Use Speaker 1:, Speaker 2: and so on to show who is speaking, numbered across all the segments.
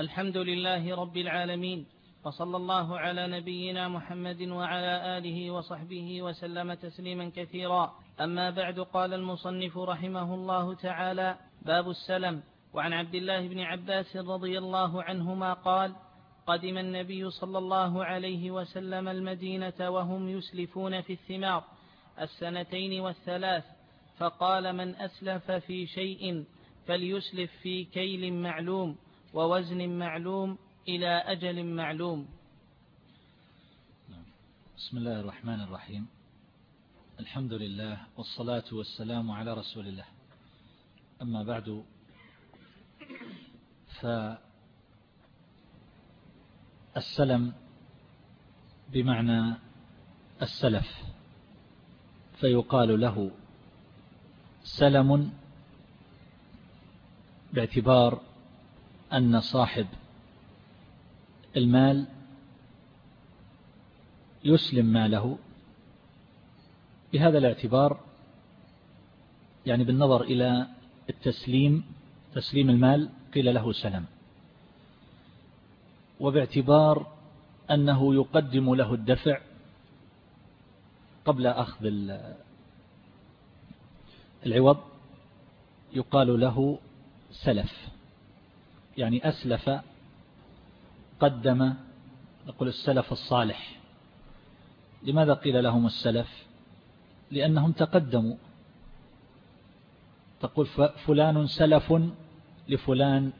Speaker 1: الحمد لله رب العالمين وصلى الله على نبينا محمد وعلى آله وصحبه وسلم تسليما كثيرا. أما بعد قال المصنف رحمه الله تعالى باب السلم. وعن عبد الله بن عباس رضي الله عنهما قال قدم النبي صلى الله عليه وسلم المدينة وهم يسلفون في الثمار السنتين والثلاث فقال من أسلف في شيء فليسلف في كيل معلوم. ووزن معلوم إلى أجل معلوم.
Speaker 2: بسم الله الرحمن الرحيم. الحمد لله والصلاة والسلام على رسول الله. أما بعد فالسلم بمعنى السلف فيقال له سلم باعتبار أن صاحب المال يسلم ماله. بهذا الاعتبار يعني بالنظر إلى التسليم تسليم المال قيل له سلم. وباعتبار أنه يقدم له الدفع قبل أخذ العوض يقال له سلف. يعني أسلف قدم نقول السلف الصالح. لماذا قيل لهم السلف؟ لأنهم تقدموا. تقول فلان سلف لفلان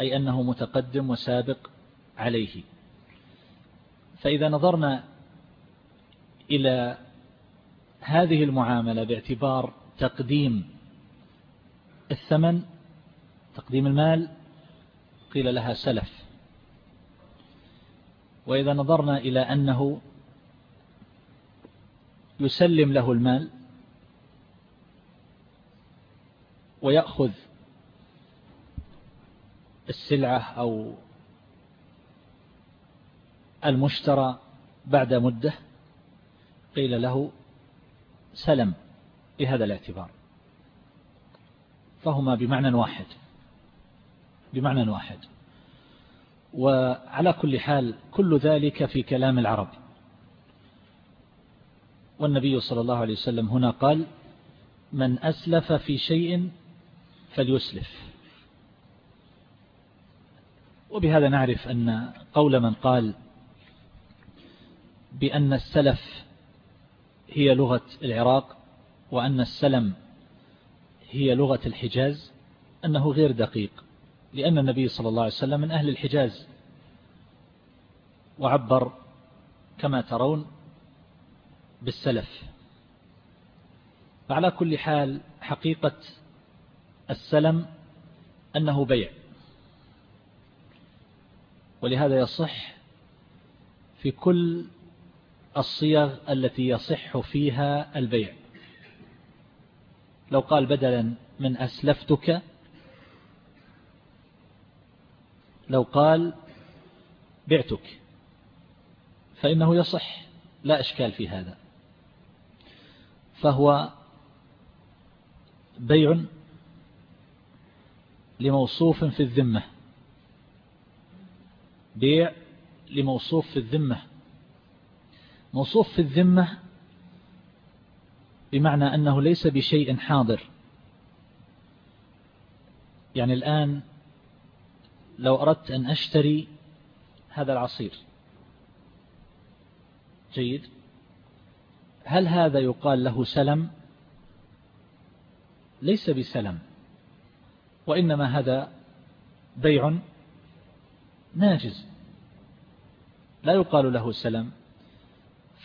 Speaker 2: أي أنه متقدم وسابق عليه. فإذا نظرنا إلى هذه المعاملة باعتبار تقديم الثمن تقديم المال قيل لها سلف. وإذا نظرنا إلى أنه يسلم له المال ويأخذ السلعة أو المشترى بعد مدة قيل له سلم بهذا الاعتبار. فهما بمعنى واحد. بمعنى واحد. وعلى كل حال كل ذلك في كلام العرب. والنبي صلى الله عليه وسلم هنا قال من أسلف في شيء فليسلف. وبهذا نعرف أن قول من قال بأن السلف هي لغة العراق وأن السلم هي لغة الحجاز أنه غير دقيق. لأن النبي صلى الله عليه وسلم من أهل الحجاز. وعبر كما ترون بالسلف. فعلى كل حال حقيقة السلم أنه بيع. ولهذا يصح في كل الصيغ التي يصح فيها البيع. لو قال بدلا من أسلفتك لو قال بعتك فإنه يصح لا إشكال في هذا. فهو بيع لموصوف في الذمة بيع لموصوف في الذمة. موصوف في الذمة بمعنى أنه ليس بشيء حاضر. يعني الآن لو أردت أن أشتري هذا العصير. جيد. هل هذا يقال له سلم؟ ليس بسلم وإنما هذا بيع ناجز. لا يقال له سلم.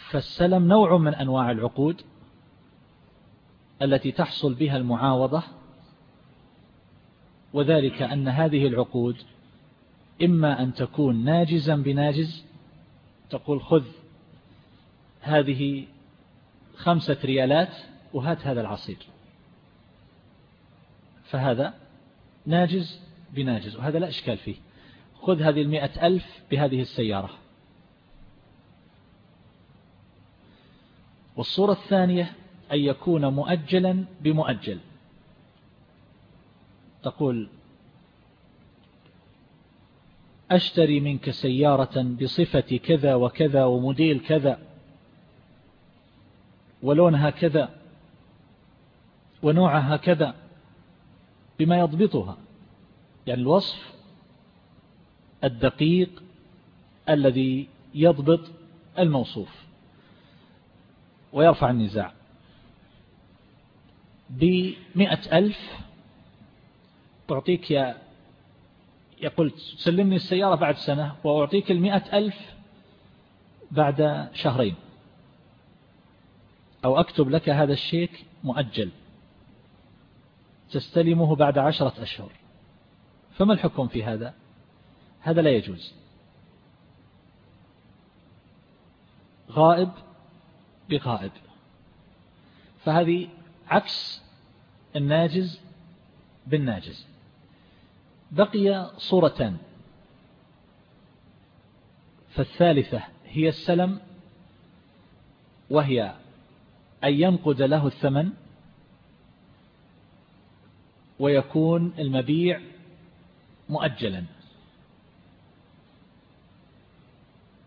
Speaker 2: فالسلم نوع من أنواع العقود التي تحصل بها المعاوضة وذلك أن هذه العقود إما أن تكون ناجزا بناجز تقول خذ هذه خمسة ريالات وهات هذا العصير. فهذا ناجز بناجز وهذا لا إشكال فيه. خذ هذه المئة ألف بهذه السيارة. والصورة الثانية أن يكون مؤجلا بمؤجل. تقول أشتري منك سيارة بصفة كذا وكذا وموديل كذا ولونها كذا ونوعها كذا بما يضبطها. يعني الوصف الدقيق الذي يضبط الموصوف ويرفع النزاع. بمئة ألف تعطيك يا يقول سلمني السيارة بعد سنة وأعطيك المئة ألف بعد شهرين. أو أكتب لك هذا الشيك مؤجل. تستلمه بعد عشرة أشهر. فما الحكم في هذا؟ هذا لا يجوز. غائب بغائب. فهذه عكس الناجز بالناجز. بقي صورتان. فالثالثة هي السلم وهي أن ينقد له الثمن ويكون المبيع مؤجلا.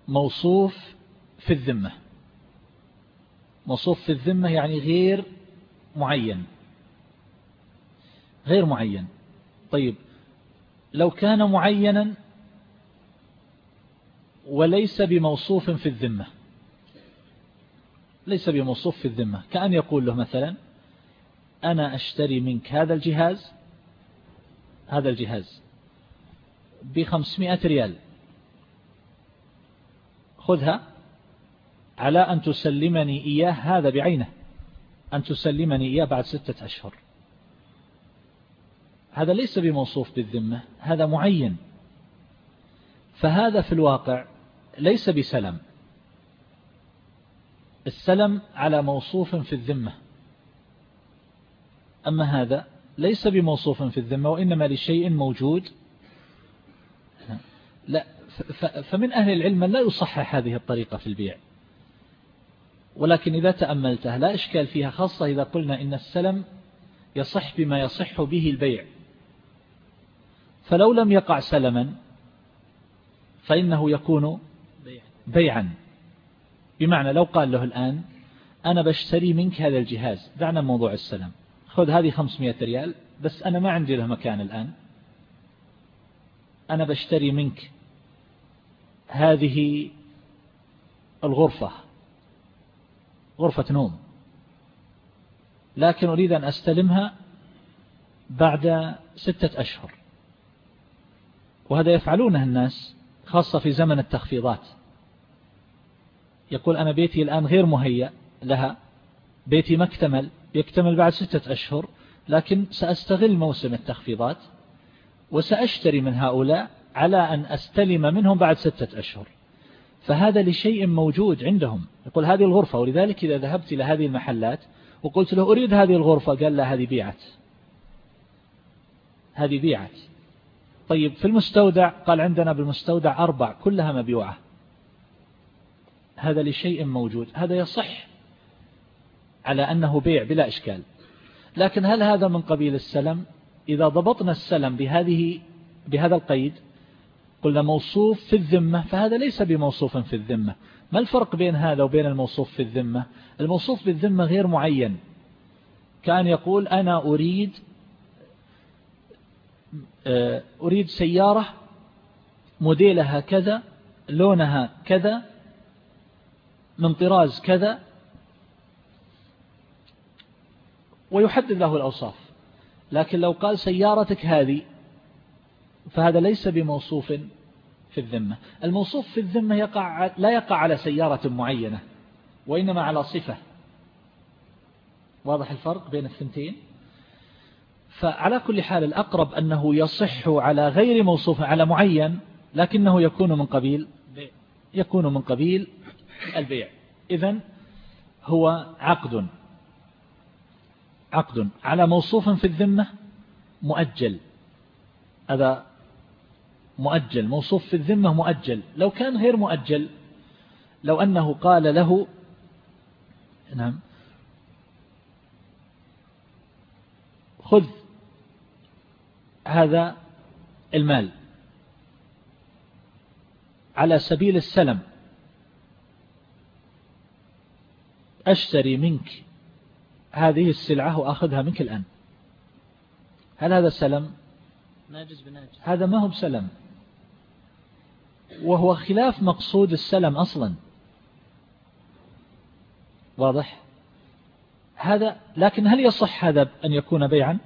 Speaker 2: موصوف في الذمة. موصوف في الذمة يعني غير معين. غير معين. طيب لو كان معينا وليس بموصوف في الذمة. ليس بموصوف في الذمة. كأن يقول له مثلا أنا أشتري منك هذا الجهاز هذا الجهاز بخمسمائة ريال. خذها على أن تسلمني إياه هذا بعينه. أن تسلمني إياه بعد ستة أشهر. هذا ليس بموصوف بالذمة هذا معين. فهذا في الواقع ليس بسلم. السلم على موصوف في الذمة. أما هذا ليس بموصوف في الذمة وإنما لشيء موجود. لا فمن أهل العلم لا يصحح هذه الطريقة في البيع. ولكن إذا تأملتها لا إشكال فيها خاصة إذا قلنا إن السلم يصح بما يصح به البيع. فلو لم يقع سلما فإنه يكون بيعا. بمعنى لو قال له الآن أنا بشتري منك هذا الجهاز دعنا موضوع السلم. خذ هذه 500 ريال بس أنا ما عندي له مكان الآن. أنا بشتري منك هذه الغرفة غرفة نوم. لكن أريد أن أستلمها بعد ستة أشهر. وهذا يفعلونه الناس خاصة في زمن التخفيضات. يقول أنا بيتي الآن غير مهيأ لها بيتي ما اكتمل يكتمل بعد ستة أشهر لكن سأستغل موسم التخفيضات وسأشتري من هؤلاء على أن أستلم منهم بعد ستة أشهر. فهذا لشيء موجود عندهم. يقول هذه الغرفة ولذلك إذا ذهبت إلى هذه المحلات وقلت له أريد هذه الغرفة؟ قال لا هذه بيعت. هذه بيعت. طيب في المستودع قال عندنا بالمستودع أربع كلها مبيوعة. هذا لشيء موجود. هذا يصح على أنه بيع بلا إشكال. لكن هل هذا من قبيل السلم؟ إذا ضبطنا السلم بهذه بهذا القيد قلنا موصوف في الذمة فهذا ليس بموصوف في الذمة. ما الفرق بين هذا وبين الموصوف في الذمة؟ الموصوف بالذمة غير معين. كأن يقول أنا أريد أريد سيارة موديلها كذا لونها كذا من طراز كذا ويحدد له الأوصاف. لكن لو قال سيارتك هذه فهذا ليس بموصوف في الذمة. الموصوف في الذمة يقع لا يقع على سيارة معينة وإنما على صفة. واضح الفرق بين الثنتين؟ فعلى كل حال الأقرب أنه يصح على غير موصوف على معين لكنه يكون من قبيل يكون من قبيل البيع. إذن هو عقد. عقد. على موصوف في الذمة مؤجل. هذا مؤجل. موصوف في الذمة مؤجل. لو كان غير مؤجل لو أنه قال له نعم خذ هذا المال. على سبيل السلم أشتري منك هذه السلعة وأخذها منك الآن. هل هذا سلم؟
Speaker 1: ناجز بناجز
Speaker 2: هذا ما هو بسلم. وهو خلاف مقصود السلم أصلا. واضح؟ هذا لكن هل يصح هذا أن يكون بيعا؟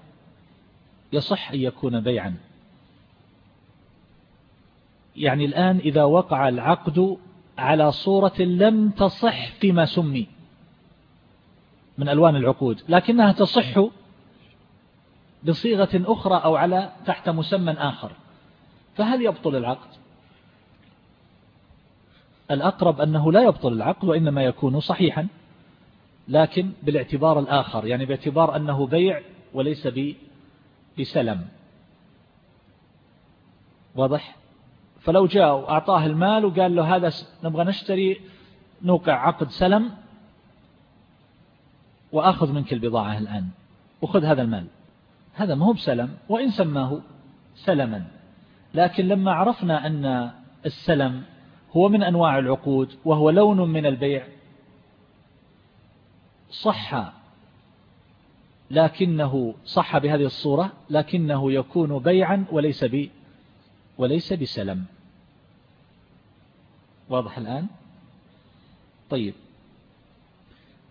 Speaker 2: يصح أن يكون بيعا. يعني الآن إذا وقع العقد على صورة لم تصح فيما سمي من ألوان العقود لكنها تصح بصيغة أخرى أو على تحت مسمى آخر. فهل يبطل العقد؟ الأقرب أنه لا يبطل العقد وإنما يكون صحيحا لكن بالاعتبار الآخر يعني باعتبار أنه بيع وليس بسلم. واضح؟ فلو جاء وأعطاه المال وقال له هذا نبغى نشتري نوقع عقد سلم وأخذ منك البضاعة الآن. وخذ هذا المال. هذا ما هو بسلم وإن سماه سلما. لكن لما عرفنا أن السلم هو من أنواع العقود وهو لون من البيع صح لكنه صح بهذه الصورة لكنه يكون بيعا وليس بي وليس بسلم. واضح الآن؟ طيب.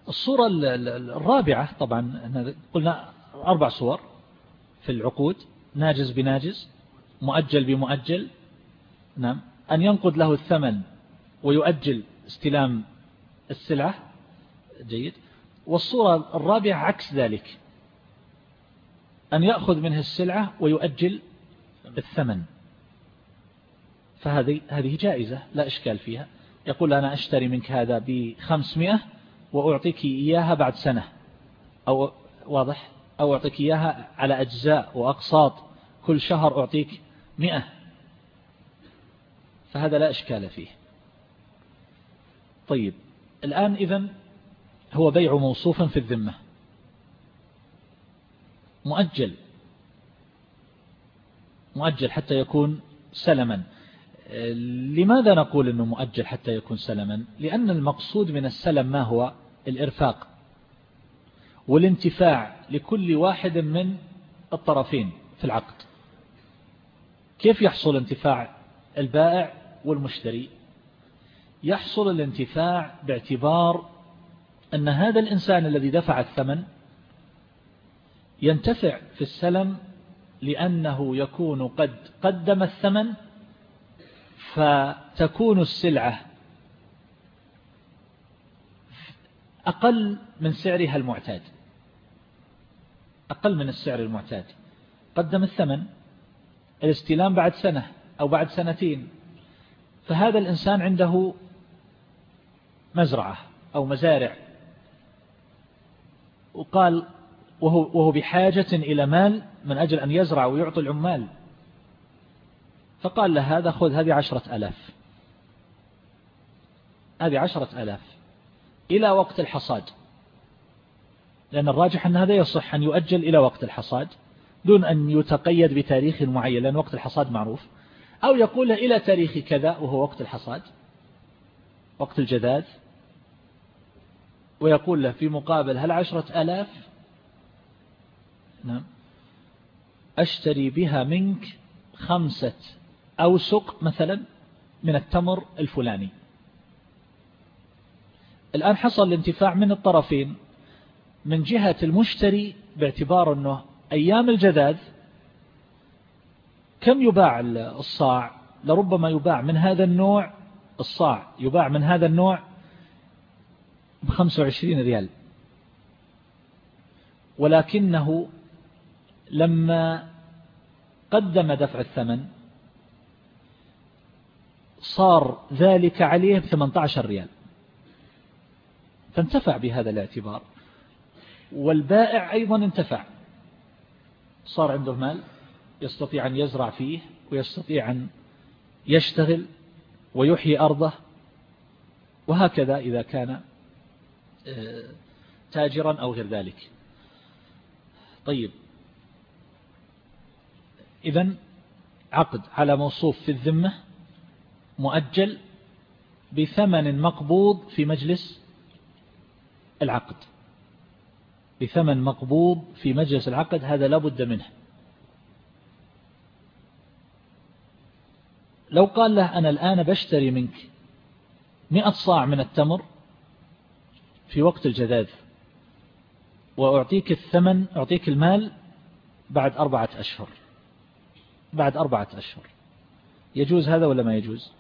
Speaker 2: الصورة الرابعة طبعا قلنا أربع صور في العقود ناجز بناجز مؤجل بمؤجل. نعم. أن ينقض له الثمن ويؤجل استلام السلعة. جيد. والصورة الرابعة عكس ذلك. أن يأخذ منه السلعة ويؤجل الثمن. فهذه هذه جائزة لا إشكال فيها. يقول أنا أشتري منك هذا بخمسمائة وأعطيك إياها بعد سنة. أو واضح؟ أو أعطيك إياها على أجزاء وأقساط. كل شهر أعطيك مئة. فهذا لا إشكال فيه. طيب الآن إذن هو بيع موصوف في الذمة. مؤجل. مؤجل حتى يكون سلما. لماذا نقول أنه مؤجل حتى يكون سلما؟ لأن المقصود من السلم ما هو؟ الإرفاق والانتفاع لكل واحد من الطرفين في العقد. كيف يحصل انتفاع البائع والمشتري؟ يحصل الانتفاع باعتبار أن هذا الإنسان الذي دفع الثمن ينتفع في السلم لأنه يكون قد قدم الثمن فتكون السلعة أقل من سعرها المعتاد. أقل من السعر المعتاد. قدم الثمن الاستلام بعد سنة أو بعد سنتين. فهذا الإنسان عنده مزرعة أو مزارع. وقال وهو, وهو بحاجة إلى مال من أجل أن يزرع ويعطي العمال. فقال له هذا خذ هذه عشرة ألاف. هذه عشرة ألاف. إلى وقت الحصاد. لأن الراجح أن هذا يصح أن يؤجل إلى وقت الحصاد دون أن يتقيد بتاريخ معين لأن وقت الحصاد معروف. أو يقول إلى تاريخ كذا وهو وقت الحصاد وقت الجذاذ. ويقول له في مقابل هل عشرة ألاف؟ نعم. أشتري بها منك خمسة أوسق مثلا من التمر الفلاني. الآن حصل الانتفاع من الطرفين. من جهة المشتري باعتبار أنه أيام الجذاذ كم يباع الصاع؟ لربما يباع من هذا النوع الصاع. يباع من هذا النوع ب 25 ريال. ولكنه لما قدم دفع الثمن صار ذلك عليه ب 18 ريال. فانتفع بهذا الاعتبار. والبائع أيضا انتفع. صار عنده مال يستطيع أن يزرع فيه ويستطيع أن يشتغل ويحيي أرضه. وهكذا إذا كان آه، تاجرا أو غير ذلك. طيب. إذا عقد على موصوف في الذمة مؤجل بثمن مقبوض في مجلس العقد. بثمن مقبوض في مجلس العقد هذا لا بد منه. لو قال له أنا الآن بشتري منك مئة صاع من التمر في وقت الجذاذ وأعطيك الثمن أعطيك المال بعد أربعة أشهر. بعد أربعة أشهر. يجوز هذا ولا ما يجوز؟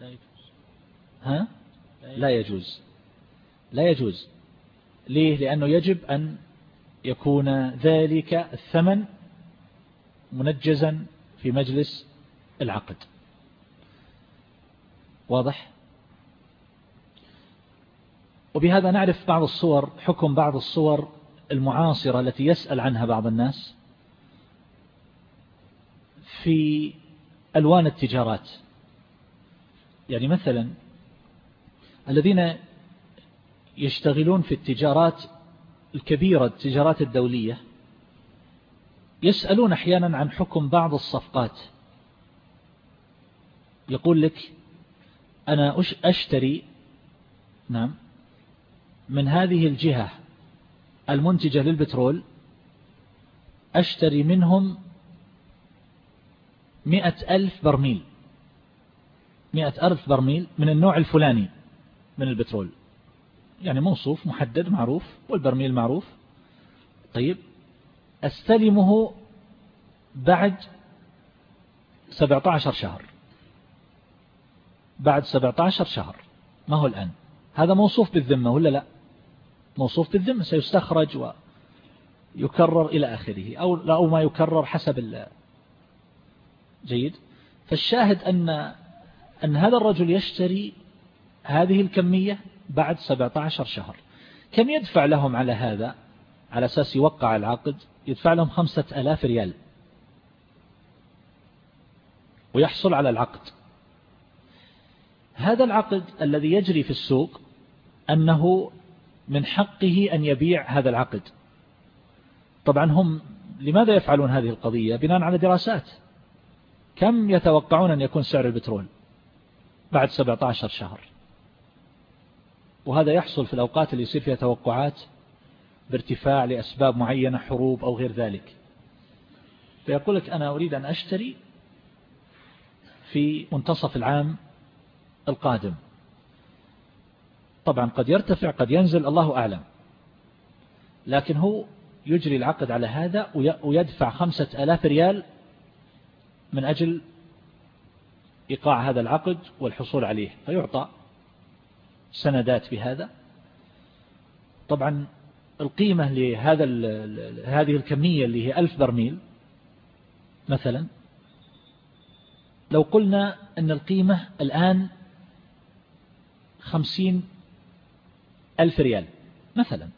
Speaker 1: لا يجوز.
Speaker 2: ها؟ لا يجوز. لا يجوز. ليه؟ لأنه يجب أن يكون ذلك الثمن منجزا في مجلس العقد. واضح؟ وبهذا نعرف بعض الصور حكم بعض الصور المعاصرة التي يسأل عنها بعض الناس. في ألوان التجارات. يعني مثلا الذين يشتغلون في التجارات الكبيرة التجارات الدولية يسألون أحيانا عن حكم بعض الصفقات. يقول لك أنا أشتري نعم من هذه الجهة المنتجة للبترول أشتري منهم مئة ألف برميل. مئة ألف برميل من النوع الفلاني من البترول. يعني موصوف محدد معروف والبرميل معروف. طيب أستلمه بعد 17 شهر. بعد 17 شهر. ما هو الآن؟ هذا موصوف بالذمة ولا لا؟ موصوف بالذمة سيستخرج ويكرر إلى آخره أو, أو ما يكرر حسب جيد. فالشاهد أن, أن هذا الرجل يشتري هذه الكمية بعد 17 شهر. كم يدفع لهم على هذا؟ على أساس يوقع العقد يدفع لهم خمسة ألاف ريال. ويحصل على العقد. هذا العقد الذي يجري في السوق أنه من حقه أن يبيع هذا العقد. طبعا هم لماذا يفعلون هذه القضية؟ بناء على دراسات. كم يتوقعون أن يكون سعر البترول بعد 17 شهر؟ وهذا يحصل في الأوقات اللي يصير فيها توقعات بارتفاع لأسباب معينة حروب أو غير ذلك. فيقول لك أنا أريد أن أشتري في منتصف العام القادم. طبعا قد يرتفع قد ينزل الله أعلم. لكن هو يجري العقد على هذا ويدفع خمسة ألاف ريال من أجل إيقاع هذا العقد والحصول عليه فيعطى سندات بهذا. طبعا القيمة لهذا هذه الكمية اللي هي ألف برميل مثلا لو قلنا أن القيمة الآن خمسين ألف ريال مثلا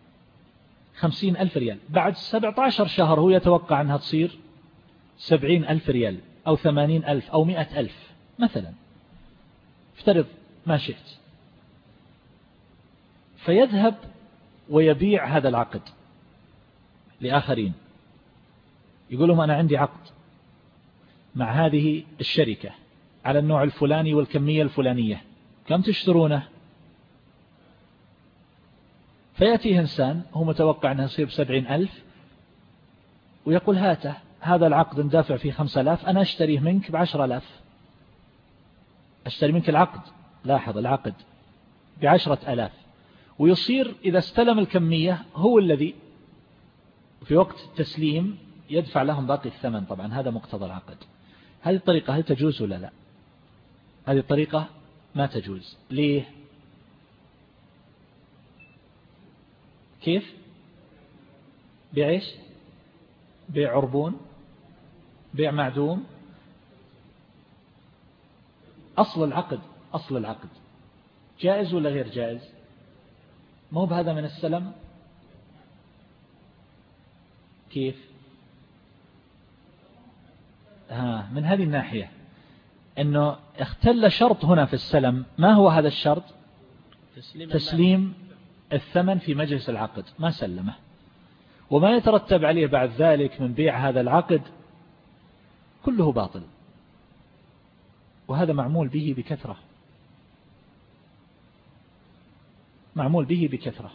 Speaker 2: خمسين ألف ريال بعد سبعة عشر شهر هو يتوقع أنها تصير سبعين ألف ريال. أو ثمانين ألف أو مئة ألف مثلا. افترض ما شئت. فيذهب ويبيع هذا العقد لآخرين. يقول لهم أنا عندي عقد مع هذه الشركة على النوع الفلاني والكمية الفلانية. كم تشترونه؟ فيأتيه إنسان هو متوقع أنه يصير بسبعين ألف ويقول هاته. هذا العقد ندافع فيه خمسة ألاف أنا أشتريه منك بعشر ألاف. أشتري منك العقد. لاحظ العقد بعشرة ألاف. ويصير إذا استلم الكمية هو الذي في وقت التسليم يدفع لهم باقي الثمن. طبعا هذا مقتضى العقد. هذه الطريقة هل تجوز ولا لا؟ هذه الطريقة ما تجوز. ليه؟ كيف؟ بيع بيع عربون بيع معدوم. أصل العقد أصل العقد. جائز ولا غير جائز؟ مو بهذا من السلم؟ كيف؟ ها من هذه الناحية. أنه اختل شرط هنا في السلم. ما هو هذا الشرط؟ تسليم, تسليم الثمن. في مجلس العقد. ما سلمه. وما يترتب عليه بعد ذلك من بيع هذا العقد كله باطل. وهذا معمول به بكثرة. معمول به بكثرة.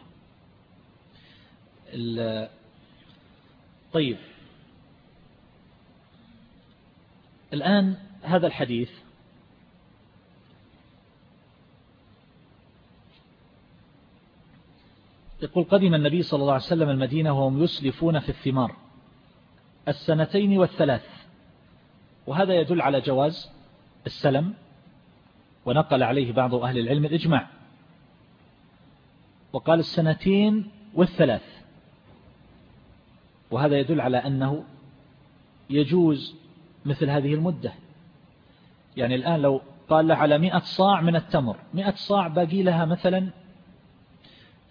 Speaker 2: طيب. الآن هذا الحديث. يقول قدم النبي صلى الله عليه وسلم المدينة وهم يسلفون في الثمار. السنتين والثلاث. وهذا يدل على جواز السلم ونقل عليه بعض أهل العلم الإجماع. وقال السنتين والثلاث. وهذا يدل على أنه يجوز مثل هذه المدة. يعني الآن لو قال له على مئة صاع من التمر مئة صاع باقي لها مثلا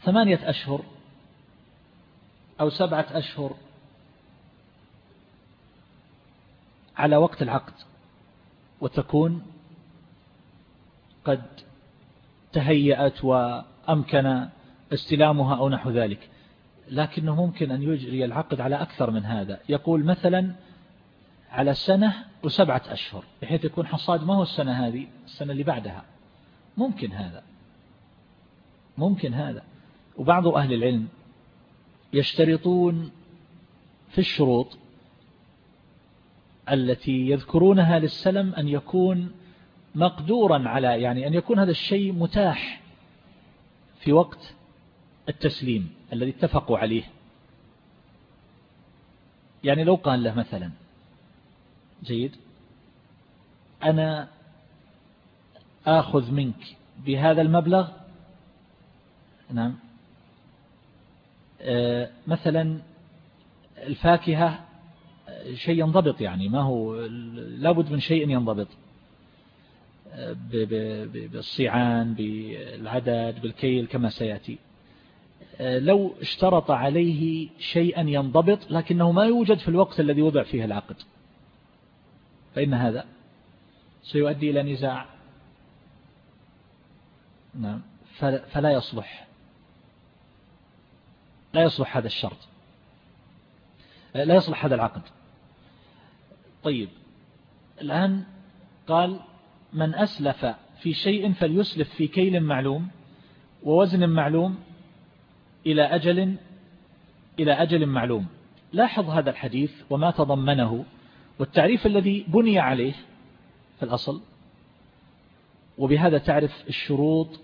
Speaker 2: ثمانية أشهر أو سبعة أشهر على وقت العقد وتكون قد تهيأت وأمكن استلامها أو نحو ذلك. لكنه ممكن أن يجري العقد على أكثر من هذا. يقول مثلا على سنة وسبعة أشهر بحيث يكون حصاد ما هو السنة هذه السنة اللي بعدها. ممكن هذا. ممكن هذا. وبعض أهل العلم يشترطون في الشروط التي يذكرونها للسلم أن يكون مقدورا على يعني أن يكون هذا الشيء متاح في وقت التسليم الذي اتفقوا عليه. يعني لو قال له مثلا جيد أنا آخذ منك بهذا المبلغ نعم آه، مثلا الفاكهة شيء ينضبط يعني ما هو لابد من شيء ينضبط. بالصيعان بالعدد بالكيل كما سيأتي. لو اشترط عليه شيئا ينضبط لكنه ما يوجد في الوقت الذي وضع فيه العقد. فإن هذا سيؤدي إلى نزاع. نعم. فلا يصلح. لا يصلح هذا الشرط. لا يصلح هذا العقد. طيب. الآن قال من أسلف في شيء فليسلف في كيل معلوم ووزن معلوم إلى أجل إلى أجل معلوم. لاحظ هذا الحديث وما تضمنه والتعريف الذي بني عليه في الأصل وبهذا تعرف الشروط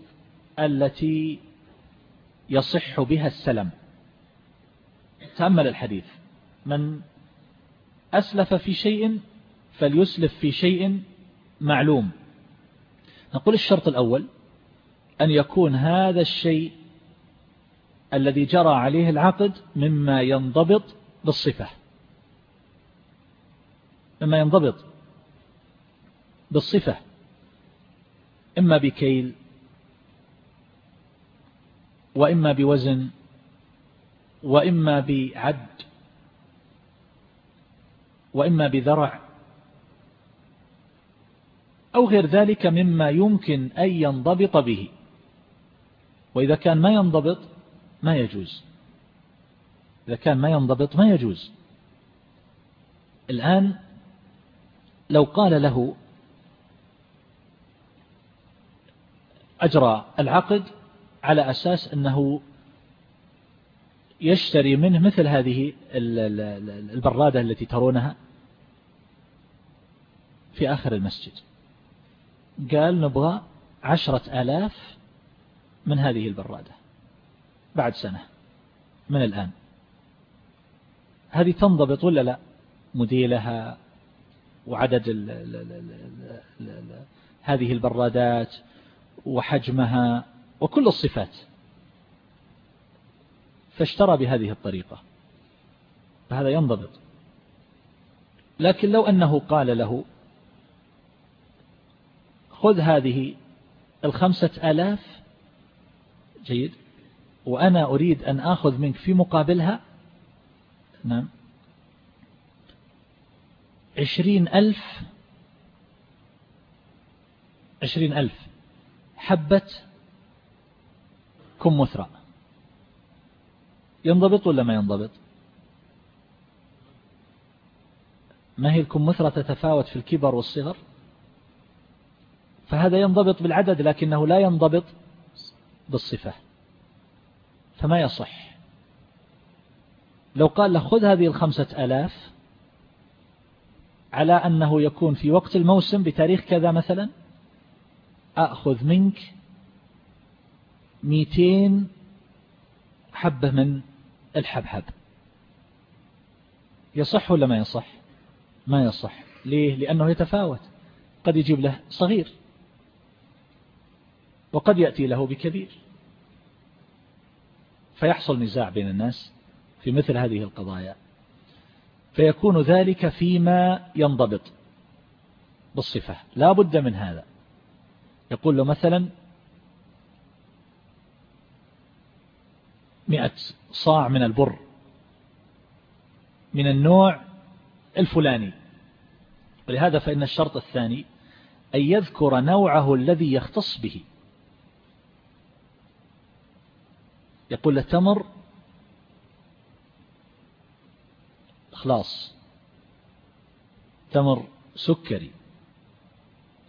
Speaker 2: التي يصح بها السلم. تأمل الحديث. من أسلف في شيء فليسلف في شيء معلوم. نقول الشرط الأول أن يكون هذا الشيء الذي جرى عليه العقد مما ينضبط بالصفة. مما ينضبط بالصفة. إما بكيل وإما بوزن وإما بعد. وإما بذرع أو غير ذلك مما يمكن أن ينضبط به. وإذا كان ما ينضبط ما يجوز. إذا كان ما ينضبط ما يجوز. الآن لو قال له أجرى العقد على أساس أنه يشتري منه مثل هذه البرادة التي ترونها في آخر المسجد. قال نبغى عشرة آلاف من هذه البرادة بعد سنة من الآن. هذه تنضبط ولا لا؟ مديلها وعدد ال ال ال ال هذه البرادات وحجمها وكل الصفات. فاشترى بهذه الطريقة. فهذا ينضبط. لكن لو أنه قال له خذ هذه الخمسة آلاف جيد وأنا أريد أن آخذ منك في مقابلها نعم عشرين ألف عشرين ألف حبة كم مثرى؟ ينضبط ولا ما ينضبط؟ ما هي الكمثرى تتفاوت في الكبر والصغر؟ فهذا ينضبط بالعدد لكنه لا ينضبط بالصفة فما يصح؟ لو قال له خذ هذه الخمسة ألاف على أنه يكون في وقت الموسم بتاريخ كذا مثلا أخذ منك ميتين حبة من الحبحب. يصح ولا ما يصح؟ ما يصح. ليه؟ لأنه يتفاوت. قد يجيب له صغير. وقد يأتي له بكبير. فيحصل نزاع بين الناس في مثل هذه القضايا. فيكون ذلك فيما ينضبط بالصفة. لا بد من هذا. يقول له مثلا مئة صاع من البر من النوع الفلاني. ولهذا فإن الشرط الثاني أن يذكر نوعه الذي يختص به. يقول له تمر خلاص تمر سكري.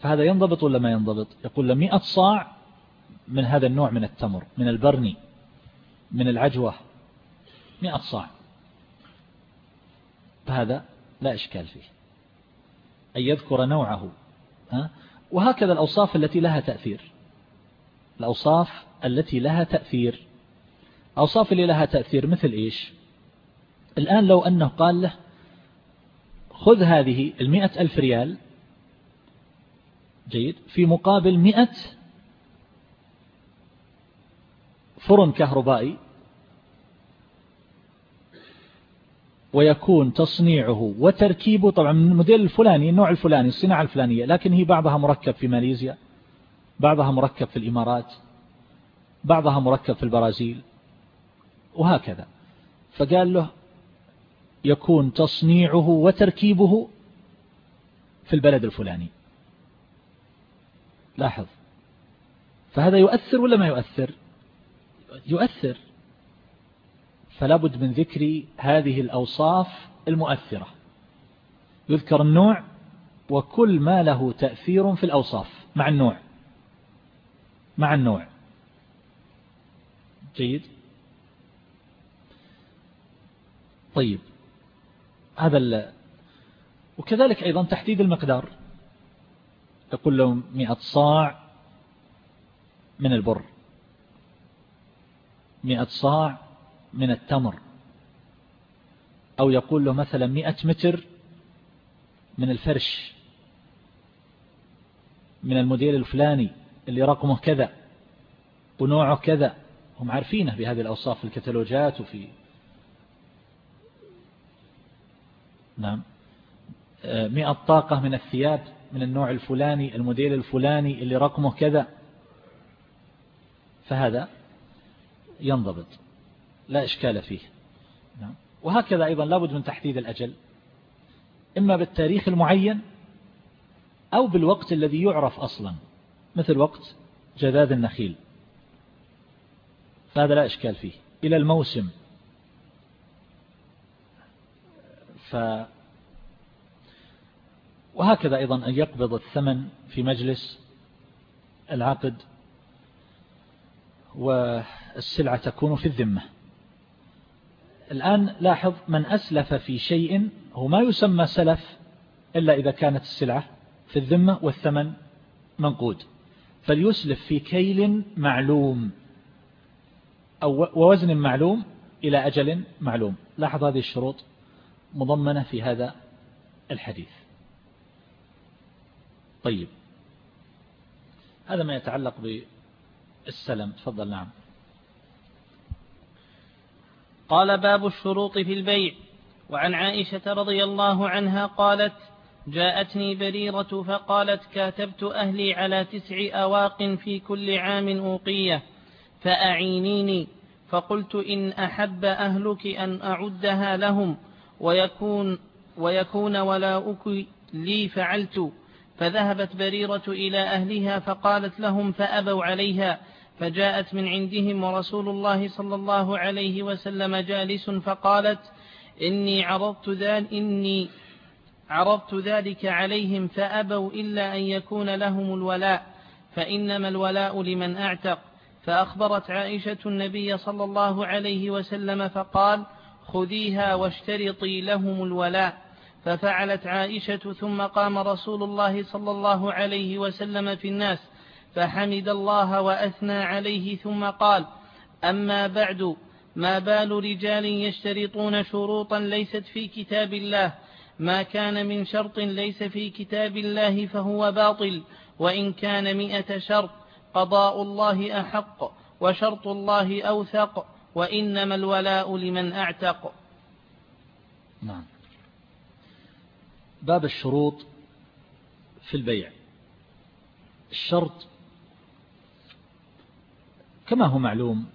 Speaker 2: فهذا ينضبط ولا ما ينضبط؟ يقول له مئة صاع من هذا النوع من التمر من البرني. من العجوة مئة صاع. فهذا لا إشكال فيه. أن يذكر نوعه؟ وهكذا الأوصاف التي لها تأثير. الأوصاف التي لها تأثير. أوصاف اللي لها تأثير مثل إيش؟ الآن لو أنه قال له خذ هذه المئة ألف ريال جيد في مقابل مئة فرن كهربائي ويكون تصنيعه وتركيبه طبعا من الموديل الفلاني النوع الفلاني الصناعة الفلانية لكن هي بعضها مركب في ماليزيا بعضها مركب في الإمارات بعضها مركب في البرازيل وهكذا. فقال له يكون تصنيعه وتركيبه في البلد الفلاني. لاحظ. فهذا يؤثر ولا ما يؤثر؟ يؤثر. فلا بد من ذكر هذه الأوصاف المؤثرة. يذكر النوع وكل ما له تأثير في الأوصاف مع النوع. مع النوع. جيد؟ طيب. هذا ال... وكذلك أيضا تحديد المقدار. يقول لهم مئة صاع من البر. مئة صاع من التمر. أو يقول له مثلا مئة متر من الفرش من الموديل الفلاني اللي رقمه كذا ونوعه كذا. هم عارفينه بهذه الأوصاف في الكتالوجات وفي نعم. آه، مئة طاقة من الثياب من النوع الفلاني الموديل الفلاني اللي رقمه كذا. فهذا ينضبط. لا إشكال فيه. نعم. وهكذا أيضا لابد من تحديد الأجل. إما بالتاريخ المعين أو بالوقت الذي يعرف أصلا. مثل وقت جذاذ النخيل. فهذا لا إشكال فيه. إلى الموسم. ف وهكذا أيضا أن يقبض الثمن في مجلس العقد والسلعة تكون في الذمة. الآن لاحظ من أسلف في شيء هو ما يسمى سلف إلا إذا كانت السلعة في الذمة والثمن منقود. فليسلف في كيل معلوم أو ووزن معلوم إلى أجل معلوم. لاحظ هذه الشروط مضمنة في هذا الحديث. طيب. هذا ما يتعلق بالسلم تفضل نعم.
Speaker 1: قال باب الشروط في البيع. وعن عائشة رضي الله عنها قالت جاءتني بريرة فقالت كاتبت أهلي على تسع أواق في كل عام أوقية فأعينيني. فقلت إن أحب أهلك أن أعدها لهم ويكون, ويكون ولاؤك لي فعلت. فذهبت بريرة إلى أهلها فقالت لهم فأبوا عليها. فجاءت من عندهم ورسول الله صلى الله عليه وسلم جالس فقالت إني عرضت ذلك إني عرضت ذلك عليهم فأبوا إلا أن يكون لهم الولاء فإنما الولاء لمن أعتق. فأخبرت عائشة النبي صلى الله عليه وسلم فقال خذيها واشترطي لهم الولاء. ففعلت عائشة ثم قام رسول الله صلى الله عليه وسلم في الناس فحمد الله وأثنى عليه ثم قال أما بعد ما بال رجال يشترطون شروطا ليست في كتاب الله ما كان من شرط ليس في كتاب الله فهو باطل وإن كان مئة شرط قضاء الله أحق وشرط الله أوثق وإنما الولاء لمن أعتق.
Speaker 2: نعم. باب الشروط في البيع. الشرط كما هو معلوم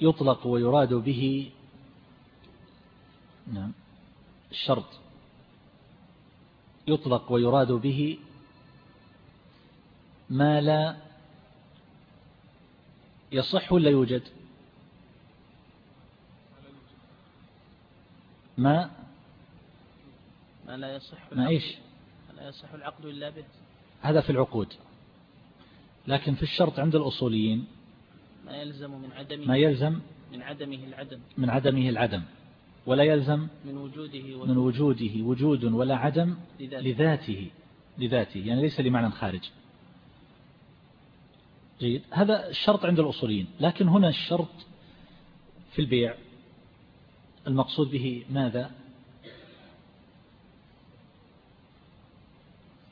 Speaker 2: يطلق ويراد به نعم الشرط. يطلق ويراد به ما لا يصح ولا يوجد. ما؟
Speaker 1: ما لا يصح
Speaker 2: ما إيش؟
Speaker 1: لا يصح العقد إلا به
Speaker 2: هذا في العقود. لكن في الشرط عند الأصوليين
Speaker 1: ما يلزم من عدمه
Speaker 2: ما يلزم
Speaker 1: من عدمه العدم.
Speaker 2: من عدمه العدم. ولا يلزم
Speaker 1: من وجوده
Speaker 2: وجود من وجوده وجود ولا عدم
Speaker 1: لذاته,
Speaker 2: لذاته. لذاته. يعني ليس لمعنى خارج. جيد. هذا الشرط عند الأصوليين. لكن هنا الشرط في البيع. المقصود به ماذا؟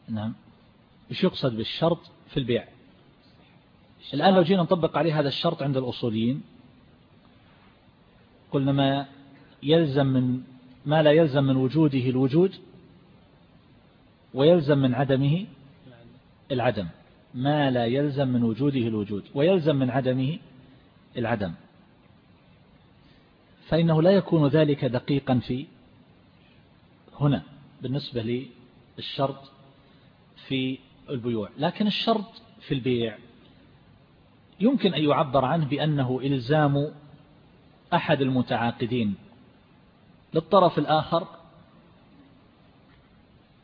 Speaker 2: نعم. إيش يقصد بالشرط في البيع؟ الآن لو جينا نطبق عليه هذا الشرط عند الأصوليين قلنا ما يلزم من ما لا يلزم من وجوده الوجود ويلزم من عدمه العدم. ما لا يلزم من وجوده الوجود ويلزم من عدمه العدم. فإنه لا يكون ذلك دقيقا في هنا بالنسبة للشرط في البيوع. لكن الشرط في البيع يمكن أن يعبر عنه بأنه إلزام أحد المتعاقدين. للطرف الآخر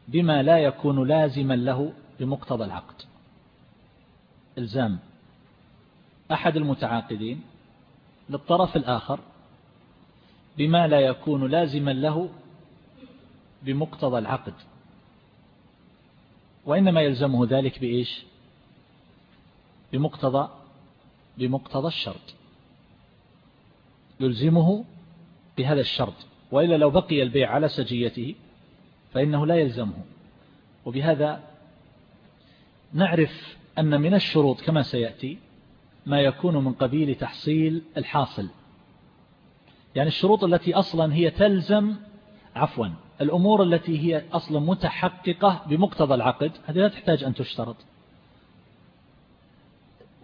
Speaker 2: بما لا يكون لازما له بمقتضى العقد. إلزام أحد المتعاقدين. للطرف الآخر بما لا يكون لازما له بمقتضى العقد. وإنما يلزمه ذلك بإيش؟ بمقتضى بمقتضى الشرط. يلزمه بهذا الشرط. وإلا لو بقي البيع على سجيته فإنه لا يلزمه. وبهذا نعرف أن من الشروط كما سيأتي ما يكون من قبيل تحصيل الحاصل. يعني الشروط التي أصلا هي تلزم عفوا الأمور التي هي أصلا متحققة بمقتضى العقد هذه لا تحتاج أن تشترط.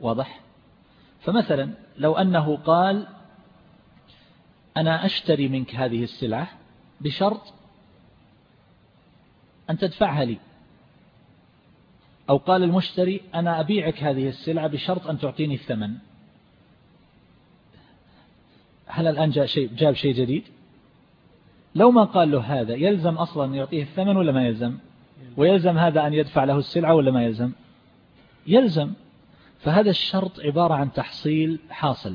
Speaker 2: واضح؟ فمثلا لو أنه قال أنا أشتري منك هذه السلعة بشرط أن تدفعها لي. أو قال المشتري أنا أبيعك هذه السلعة بشرط أن تعطيني الثمن. هل الآن جاء شيء جاب شيء جديد؟ لو ما قال له هذا يلزم أصلا أن يعطيه الثمن ولا ما يلزم؟ ويلزم هذا أن يدفع له السلعة ولا ما يلزم؟ يلزم. فهذا الشرط عبارة عن تحصيل حاصل.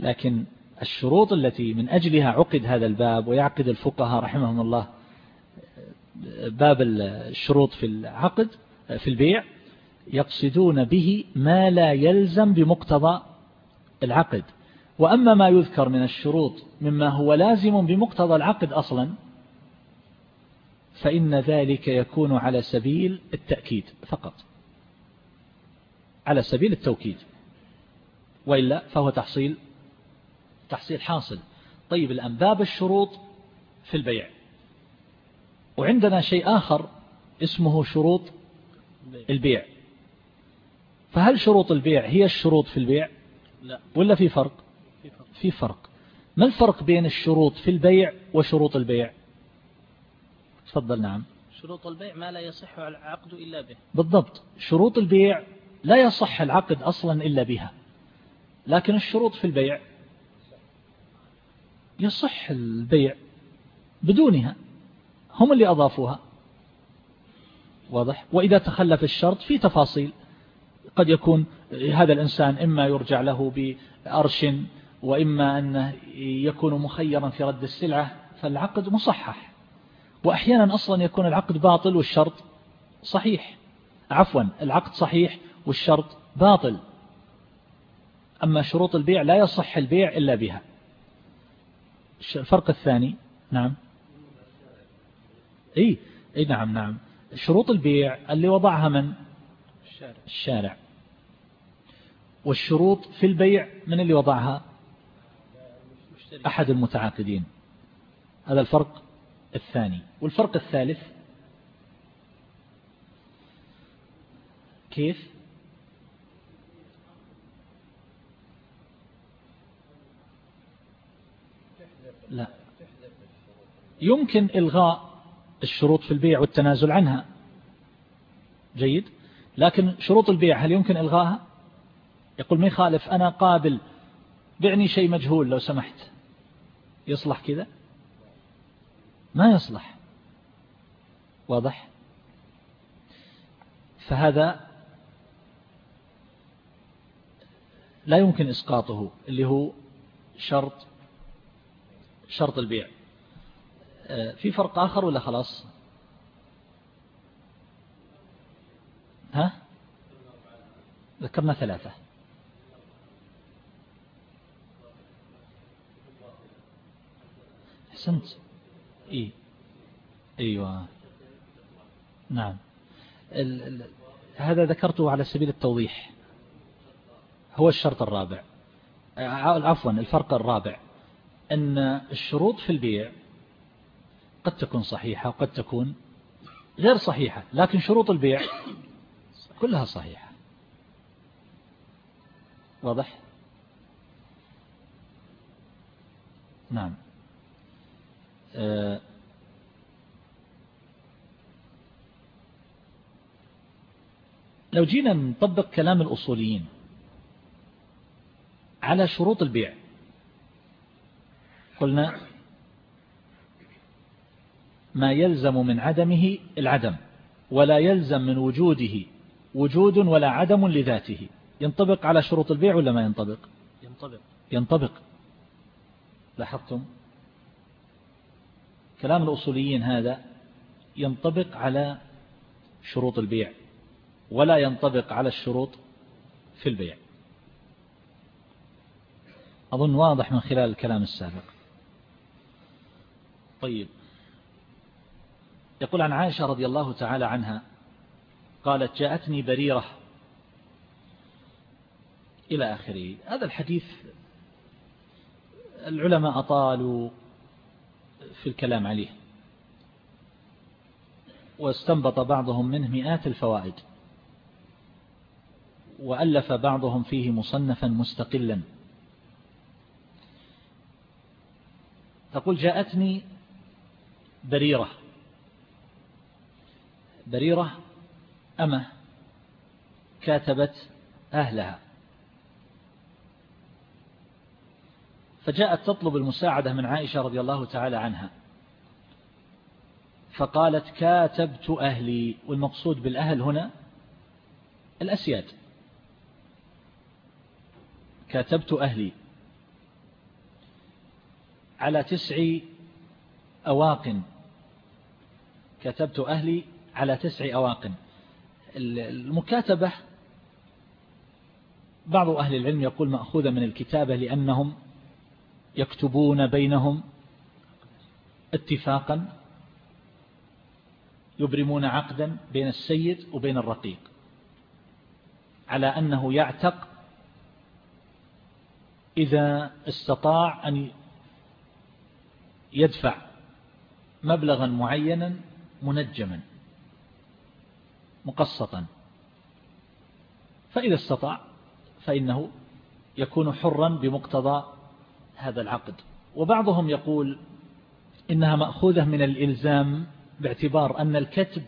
Speaker 2: لكن الشروط التي من أجلها عقد هذا الباب ويعقد الفقهاء رحمهم الله باب الشروط في العقد في البيع يقصدون به ما لا يلزم بمقتضى العقد. وأما ما يذكر من الشروط مما هو لازم بمقتضى العقد أصلا فإن ذلك يكون على سبيل التأكيد فقط. على سبيل التوكيد. وإلا فهو تحصيل تحصيل حاصل. طيب الآن باب الشروط في البيع. وعندنا شيء آخر اسمه شروط البيع. فهل شروط البيع هي الشروط في البيع؟
Speaker 1: لا.
Speaker 2: ولا في فرق. في فرق. ما الفرق بين الشروط في البيع وشروط البيع؟ تفضل نعم.
Speaker 1: شروط البيع ما لا يصح العقد إلا به.
Speaker 2: بالضبط. شروط البيع لا يصح العقد أصلا إلا بها. لكن الشروط في البيع يصح البيع بدونها. هم اللي أضافوها. واضح؟ وإذا تخلف الشرط في تفاصيل. قد يكون هذا الإنسان إما يرجع له بأرش وإما أنه يكون مخيرا في رد السلعة فالعقد مصحح. وأحيانا أصلا يكون العقد باطل والشرط صحيح. عفوا العقد صحيح والشرط باطل. أما شروط البيع لا يصح البيع إلا بها. الفرق الثاني نعم. اي اي نعم نعم. شروط البيع اللي وضعها من؟ الشارع, الشارع. والشروط في البيع من اللي وضعها؟ أحد المتعاقدين. هذا الفرق الثاني. والفرق الثالث كيف؟ لا. يمكن إلغاء الشروط في البيع والتنازل عنها. جيد. لكن شروط البيع هل يمكن إلغاها يقول ما يخالف أنا قابل بعني شيء مجهول لو سمحت. يصلح كذا؟ ما يصلح. واضح؟ فهذا لا يمكن إسقاطه اللي هو شرط شرط البيع. آه، في فرق آخر ولا خلاص؟ ها؟ ذكرنا ثلاثة. أحسنت. إيه. أيوة. نعم. ال... ال... هذا ذكرته على سبيل التوضيح. هو الشرط الرابع. آه، عفوا الفرق الرابع. أن الشروط في البيع قد تكون صحيحة وقد تكون غير صحيحة لكن شروط البيع كلها صحيحة. واضح؟ نعم. آه لو جينا نطبق كلام الأصوليين على شروط البيع قلنا ما يلزم من عدمه العدم ولا يلزم من وجوده وجود ولا عدم لذاته. ينطبق على شروط البيع ولا ما ينطبق؟
Speaker 1: ينطبق.
Speaker 2: ينطبق. لاحظتم؟ كلام الأصوليين هذا ينطبق على شروط البيع ولا ينطبق على الشروط في البيع. أظن واضح من خلال الكلام السابق. طيب. يقول عن عائشة رضي الله تعالى عنها قالت جاءتني بريرة إلى آخره. هذا الحديث العلماء أطالوا في الكلام عليه واستنبط بعضهم منه مئات الفوائد وألف بعضهم فيه مصنفا مستقلا. تقول جاءتني بريرة. بريرة أمة كاتبت أهلها. فجاءت تطلب المساعدة من عائشة رضي الله تعالى عنها. فقالت كاتبت أهلي والمقصود بالأهل هنا الأسياد. كاتبت أهلي. على تسع أواق. كتبت أهلي على تسع أواق. المكاتبة بعض أهل العلم يقول مأخوذة من الكتابة لأنهم يكتبون بينهم اتفاقا يبرمون عقدا بين السيد وبين الرقيق على أنه يعتق إذا استطاع أن يدفع مبلغا معينا منجما مقسطا. فإذا استطاع فإنه يكون حرا بمقتضى هذا العقد. وبعضهم يقول إنها مأخوذة من الإلزام باعتبار أن الكتب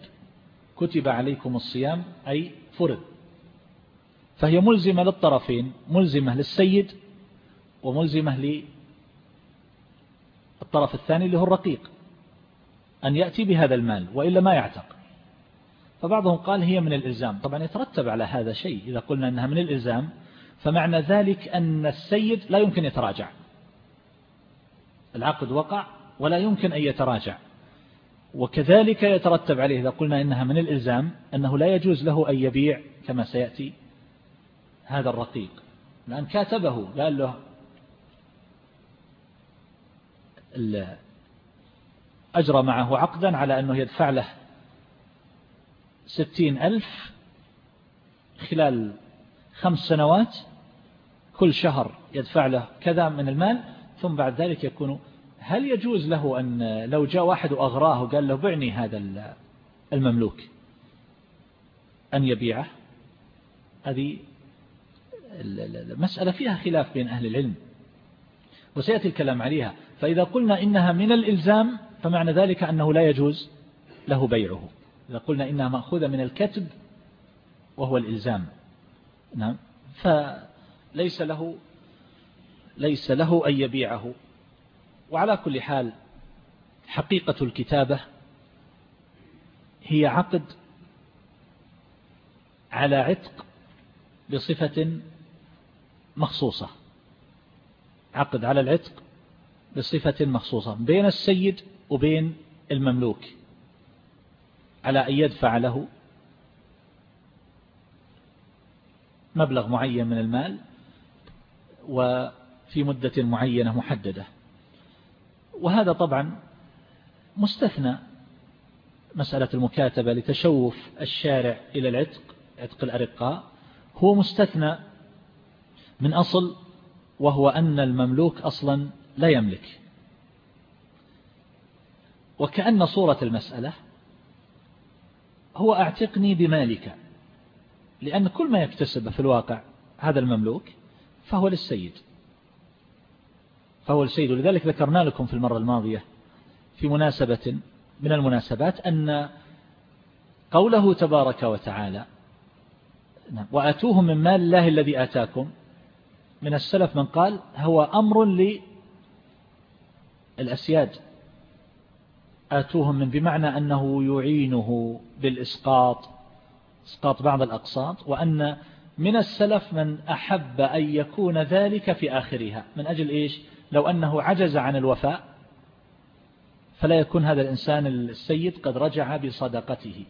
Speaker 2: كتب عليكم الصيام أي فرض. فهي ملزمة للطرفين ملزمة للسيد وملزمة للطرف الثاني اللي هو الرقيق. أن يأتي بهذا المال وإلا ما يعتق. فبعضهم قال هي من الإلزام. طبعا يترتب على هذا شيء. إذا قلنا أنها من الإلزام فمعنى ذلك أن السيد لا يمكن يتراجع. العقد وقع ولا يمكن أن يتراجع. وكذلك يترتب عليه إذا قلنا إنها من الإلزام أنه لا يجوز له أن يبيع كما سيأتي هذا الرقيق. لأن كاتبه قال له أجرى معه عقدا على أنه يدفع له ستين ألف خلال خمس سنوات كل شهر يدفع له كذا من المال ثم بعد ذلك يكون هل يجوز له أن لو جاء واحد وأغراه وقال له بعني هذا المملوك أن يبيعه؟ هذه المسألة فيها خلاف بين أهل العلم وسيأتي الكلام عليها. فإذا قلنا إنها من الإلزام فمعنى ذلك أنه لا يجوز له بيعه. إذا قلنا إنها مأخوذة من الكتب وهو الإلزام. نعم. فليس له ليس له أن يبيعه. وعلى كل حال حقيقة الكتابة هي عقد على عتق بصفة مخصوصة. عقد على العتق بصفة مخصوصة. بين السيد وبين المملوك على أن يدفع له مبلغ معين من المال وفي مدة معينة محددة. وهذا طبعا مستثنى مسألة المكاتبة لتشوف الشارع إلى العتق عتق الأرقاء. هو مستثنى من أصل وهو أن المملوك أصلا لا يملك. وكأن صورة المسألة هو أعتقني بمالك لأن كل ما يكتسب في الواقع هذا المملوك فهو للسيد. فهو السيد. ولذلك ذكرنا لكم في المرة الماضية في مناسبة من المناسبات أن قوله تبارك وتعالى نعم، وأتوهم من مال الله الذي آتاكم. من السلف من قال هو أمر للأسياد. آتوهم من بمعنى أنه يعينه بالإسقاط إسقاط بعض الأقساط وأن من السلف من أحب أن يكون ذلك في آخرها. من أجل إيش؟ لو أنه عجز عن الوفاء فلا يكون هذا الإنسان السيد قد رجع بصدقته.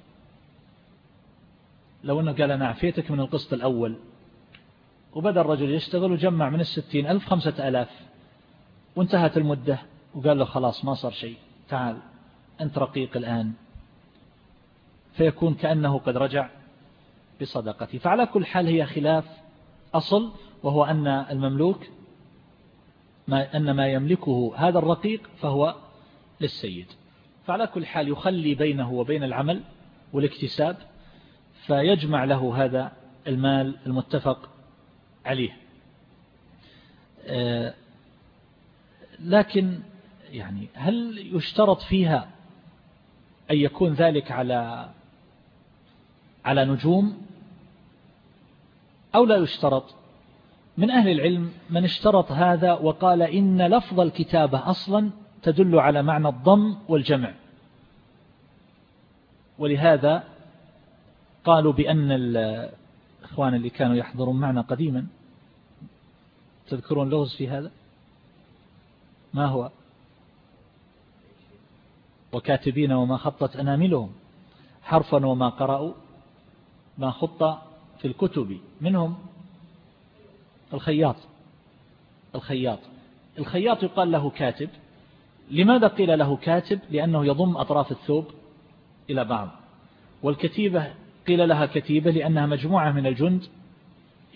Speaker 2: لو أنه قال أنا عفيتك من القسط الأول وبدأ الرجل يشتغل وجمع من الستين ألف خمسة ألاف وانتهت المدة وقال له خلاص ما صار شيء تعال. أنت رقيق الآن. فيكون كأنه قد رجع بصدقته فعلى كل حال هي خلاف أصل وهو أن المملوك ما أن ما يملكه هذا الرقيق فهو للسيد. فعلى كل حال يخلي بينه وبين العمل والاكتساب فيجمع له هذا المال المتفق عليه. آه، لكن يعني هل يشترط فيها أن يكون ذلك على على نجوم أو لا يشترط. من أهل العلم من اشترط هذا وقال إن لفظ الكتابة أصلا تدل على معنى الضم والجمع. ولهذا قالوا بأن الإخوان اللي كانوا يحضرون معنا قديما تذكرون لغز في هذا؟ ما هو؟ وكاتبين وما خطت أناملهم حرفا وما قرأوا ما خط في الكتب. منهم الخياط الخياط. الخياط يقال له كاتب. لماذا قيل له كاتب؟ لأنه يضم أطراف الثوب إلى بعض. والكتيبة قيل لها كتيبة لأنها مجموعة من الجند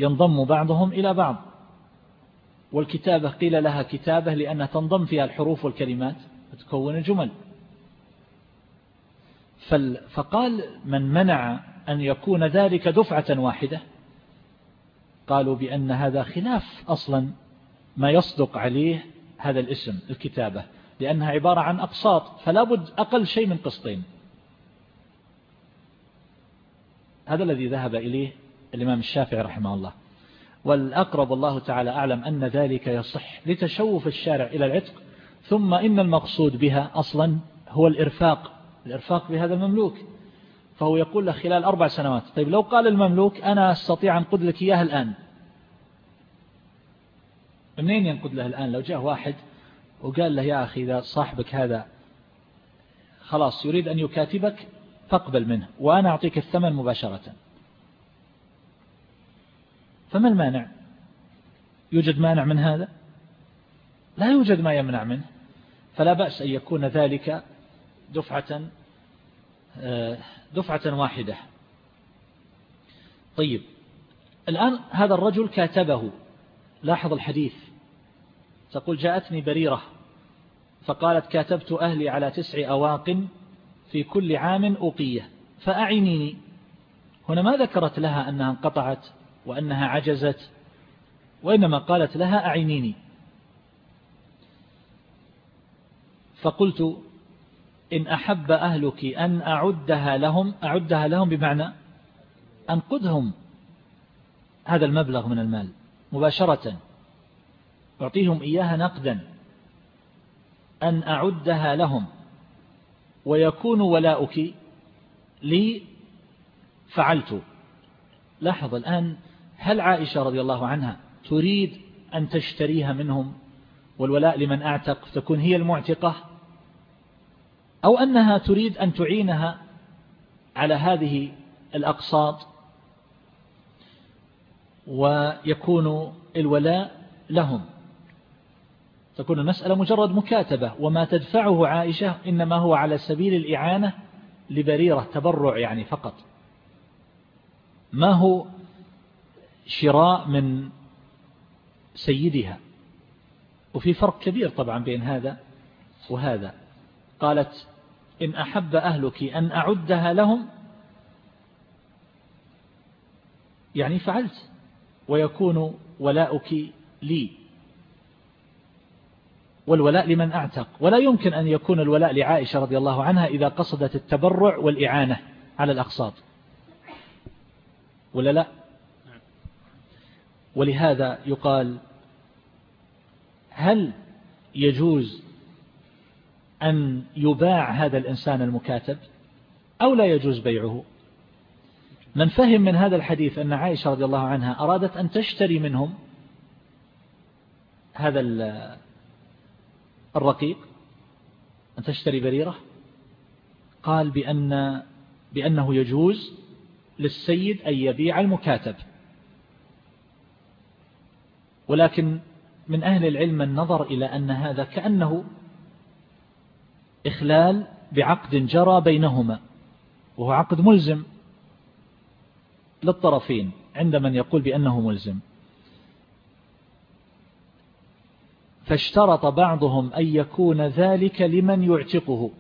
Speaker 2: ينضم بعضهم إلى بعض. والكتابة قيل لها كتابة لأنها تنضم فيها الحروف والكلمات وتكون الجمل. فقال من منع أن يكون ذلك دفعة واحدة؟ قالوا بأن هذا خلاف أصلا ما يصدق عليه هذا الاسم الكتابة لأنها عبارة عن أقساط فلا بد أقل شيء من قسطين. هذا الذي ذهب إليه الإمام الشافعي رحمه الله. والأقرب الله تعالى أعلم أن ذلك يصح لتشوف الشارع إلى العتق ثم إن المقصود بها أصلا هو الإرفاق الإرفاق بهذا المملوك. فهو يقول له خلال أربع سنوات طيب لو قال المملوك أنا أستطيع أن قد لك إياها الآن. منين ينقد له الآن؟ لو جاء واحد وقال له يا أخي إذا صاحبك هذا خلاص يريد أن يكاتبك فاقبل منه وأنا أعطيك الثمن مباشرة. فما المانع؟ يوجد مانع من هذا؟ لا يوجد ما يمنع منه. فلا بأس أن يكون ذلك دفعة دفعة واحدة. طيب الآن هذا الرجل كاتبه. لاحظ الحديث. تقول جاءتني بريرة فقالت كاتبت أهلي على تسع أواق في كل عام أوقية فأعينيني هنا ما ذكرت لها أنها انقطعت وأنها عجزت وإنما قالت لها أعينيني فقلت إن أحب أهلك أن أعدها لهم أعدها لهم بمعنى أنقذهم هذا المبلغ من المال مباشرة أعطيهم إياها نقدا أن أعدها لهم ويكون ولاؤك لي فعلت. لاحظ الآن هل عائشة رضي الله عنها تريد أن تشتريها منهم؟ والولاء لمن أعتق تكون هي المعتقة؟ أو أنها تريد أن تعينها على هذه الأقساط ويكون الولاء لهم. تكون المسألة مجرد مكاتبة وما تدفعه عائشة إنما هو على سبيل الإعانة لبريرة تبرع يعني فقط. ما هو شراء من سيدها؟ وفي فرق كبير طبعا بين هذا وهذا. قالت إن أحب أهلك أن أعدها لهم يعني فعلت ويكون ولاؤك لي. والولاء لمن أعتق. ولا يمكن أن يكون الولاء لعائشة رضي الله عنها إذا قصدت التبرع والإعانة على الأقساط. ولا لا؟ ولهذا يقال هل يجوز أن يباع هذا الإنسان المكاتب أو لا يجوز بيعه؟ من فهم من هذا الحديث أن عائشة رضي الله عنها أرادت أن تشتري منهم هذا الرقيق أن تشتري بريرة؟ قال بأن بأنه يجوز للسيد أن يبيع المكاتب. ولكن من أهل العلم النظر إلى أن هذا كأنه إخلال بعقد جرى بينهما وهو عقد ملزم للطرفين عند من يقول بأنه ملزم. فاشترط بعضهم أن يكون ذلك لمن يعتقه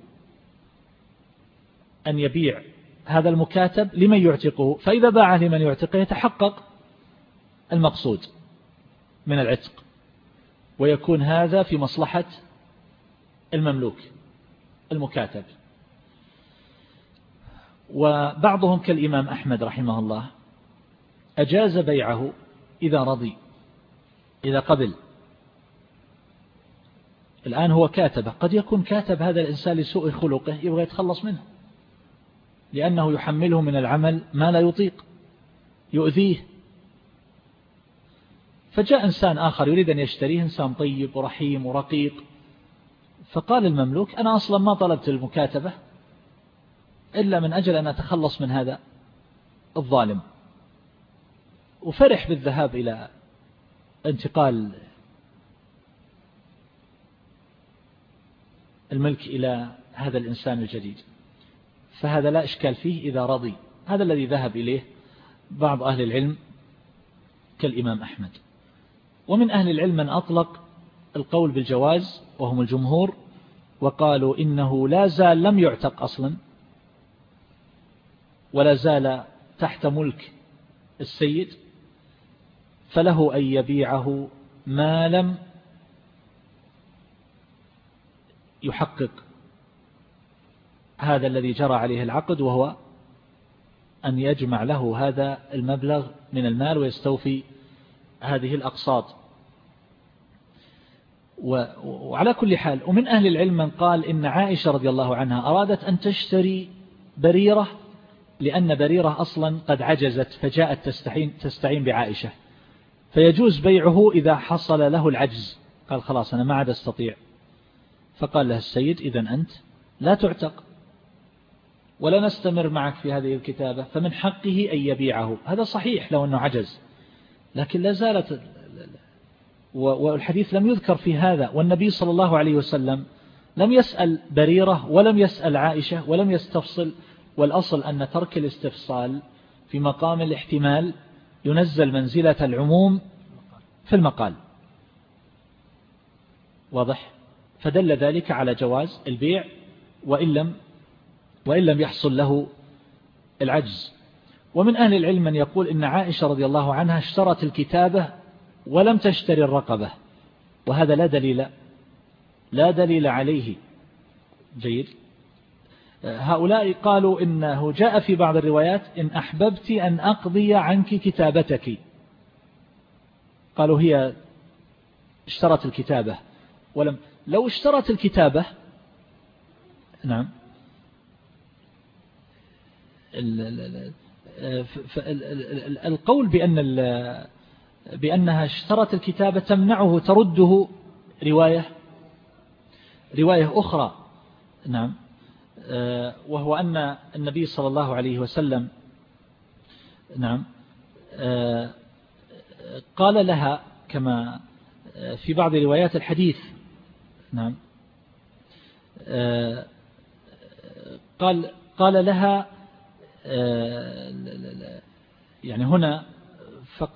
Speaker 2: أن يبيع هذا المكاتب لمن يعتقه فإذا باعه لمن يعتقه يتحقق المقصود من العتق ويكون هذا في مصلحة المملوك. المكاتب. وبعضهم كالإمام أحمد رحمه الله أجاز بيعه إذا رضي إذا قبل. الآن هو كاتبه قد يكون كاتب هذا الإنسان لسوء خلقه يبغى يتخلص منه. لأنه يحمله من العمل ما لا يطيق يؤذيه. فجاء إنسان آخر يريد أن يشتريه إنسان طيب ورحيم ورقيق. فقال المملوك أنا أصلا ما طلبت المكاتبة إلا من أجل أن أتخلص من هذا الظالم. وفرح بالذهاب إلى انتقال الملك إلى هذا الإنسان الجديد. فهذا لا إشكال فيه إذا رضي. هذا الذي ذهب إليه بعض أهل العلم كالإمام أحمد. ومن أهل العلم من أطلق القول بالجواز وهم الجمهور وقالوا إنه لا زال لم يعتق أصلا ولا زال تحت ملك السيد فله أن يبيعه ما لم يحقق هذا الذي جرى عليه العقد وهو أن يجمع له هذا المبلغ من المال ويستوفي هذه الأقساط. وعلى كل حال ومن أهل العلم من قال إن عائشة رضي الله عنها أرادت أن تشتري بريرة لأن بريرة أصلا قد عجزت فجاءت تستعين, تستعين بعائشة. فيجوز بيعه إذا حصل له العجز. قال خلاص أنا ما عاد أستطيع. فقال له السيد إذا أنت لا تعتق ولا نستمر معك في هذه الكتابة فمن حقه أن يبيعه. هذا صحيح لو أنه عجز لكن لا زالت والحديث لم يذكر في هذا والنبي صلى الله عليه وسلم لم يسأل بريرة ولم يسأل عائشة ولم يستفصل والأصل أن ترك الاستفصال في مقام الاحتمال ينزل منزلة العموم في المقال. واضح؟ فدل ذلك على جواز البيع وإن لم, وإن لم يحصل له العجز. ومن أهل العلم من يقول إن عائشة رضي الله عنها اشترت الكتابة ولم تشتري الرقبة. وهذا لا دليل لا دليل عليه. جيد. هؤلاء قالوا إنه جاء في بعض الروايات إن أحببت أن أقضي عنك كتابتك. قالوا هي اشترت الكتابة. ولم لو اشترت الكتابة نعم. القول بأن بأنها اشترت الكتابة تمنعه ترده رواية رواية أخرى. نعم. آه، وهو أن النبي صلى الله عليه وسلم نعم آه، قال لها كما آه، في بعض روايات الحديث نعم قال قال لها يعني هنا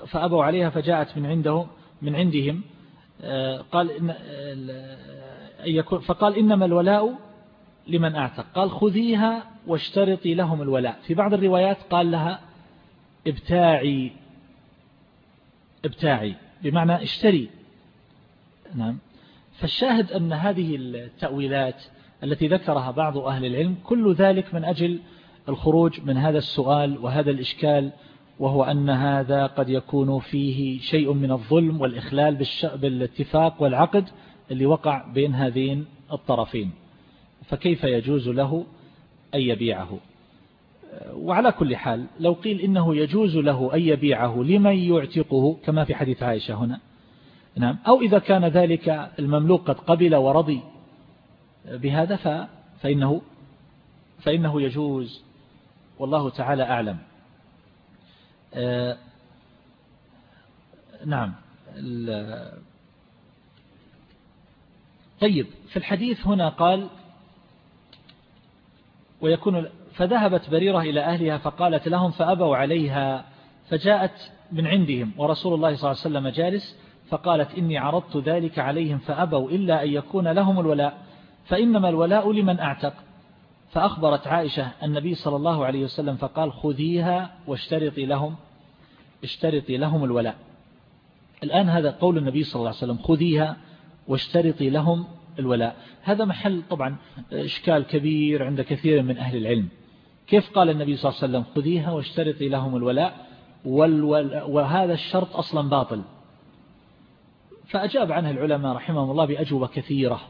Speaker 2: فأبوا عليها فجاءت من عنده من عندهم قال إن فقال إنما الولاء لمن أعتق. قال خذيها واشترطي لهم الولاء. في بعض الروايات قال لها ابتاعي ابتاعي بمعنى اشتري. نعم. فالشاهد أن هذه التأويلات التي ذكرها بعض أهل العلم كل ذلك من أجل الخروج من هذا السؤال وهذا الإشكال وهو أن هذا قد يكون فيه شيء من الظلم والإخلال بالاتفاق والعقد اللي وقع بين هذين الطرفين. فكيف يجوز له أن يبيعه؟ وعلى كل حال لو قيل إنه يجوز له أن يبيعه لمن يعتقه؟ كما في حديث عائشة هنا. نعم. أو إذا كان ذلك المملوك قد قبل ورضي بهذا فإنه, فإنه يجوز. والله تعالى أعلم. آه، نعم. طيب في الحديث هنا قال ويكون فذهبت بريرة إلى أهلها فقالت لهم فأبوا عليها فجاءت من عندهم ورسول الله صلى الله عليه وسلم جالس فقالت إني عرضت ذلك عليهم فأبوا إلا أن يكون لهم الولاء فإنما الولاء لمن أعتق. فأخبرت عائشة النبي صلى الله عليه وسلم فقال خذيها واشترطي لهم اشترطي لهم الولاء. الآن هذا قول النبي صلى الله عليه وسلم خذيها واشترطي لهم الولاء. هذا محل طبعا إشكال كبير عند كثير من أهل العلم. كيف قال النبي صلى الله عليه وسلم خذيها واشترطي لهم الولاء؟ وهذا الشرط أصلا باطل. فأجاب عنه العلماء رحمهم الله بأجوبة كثيرة.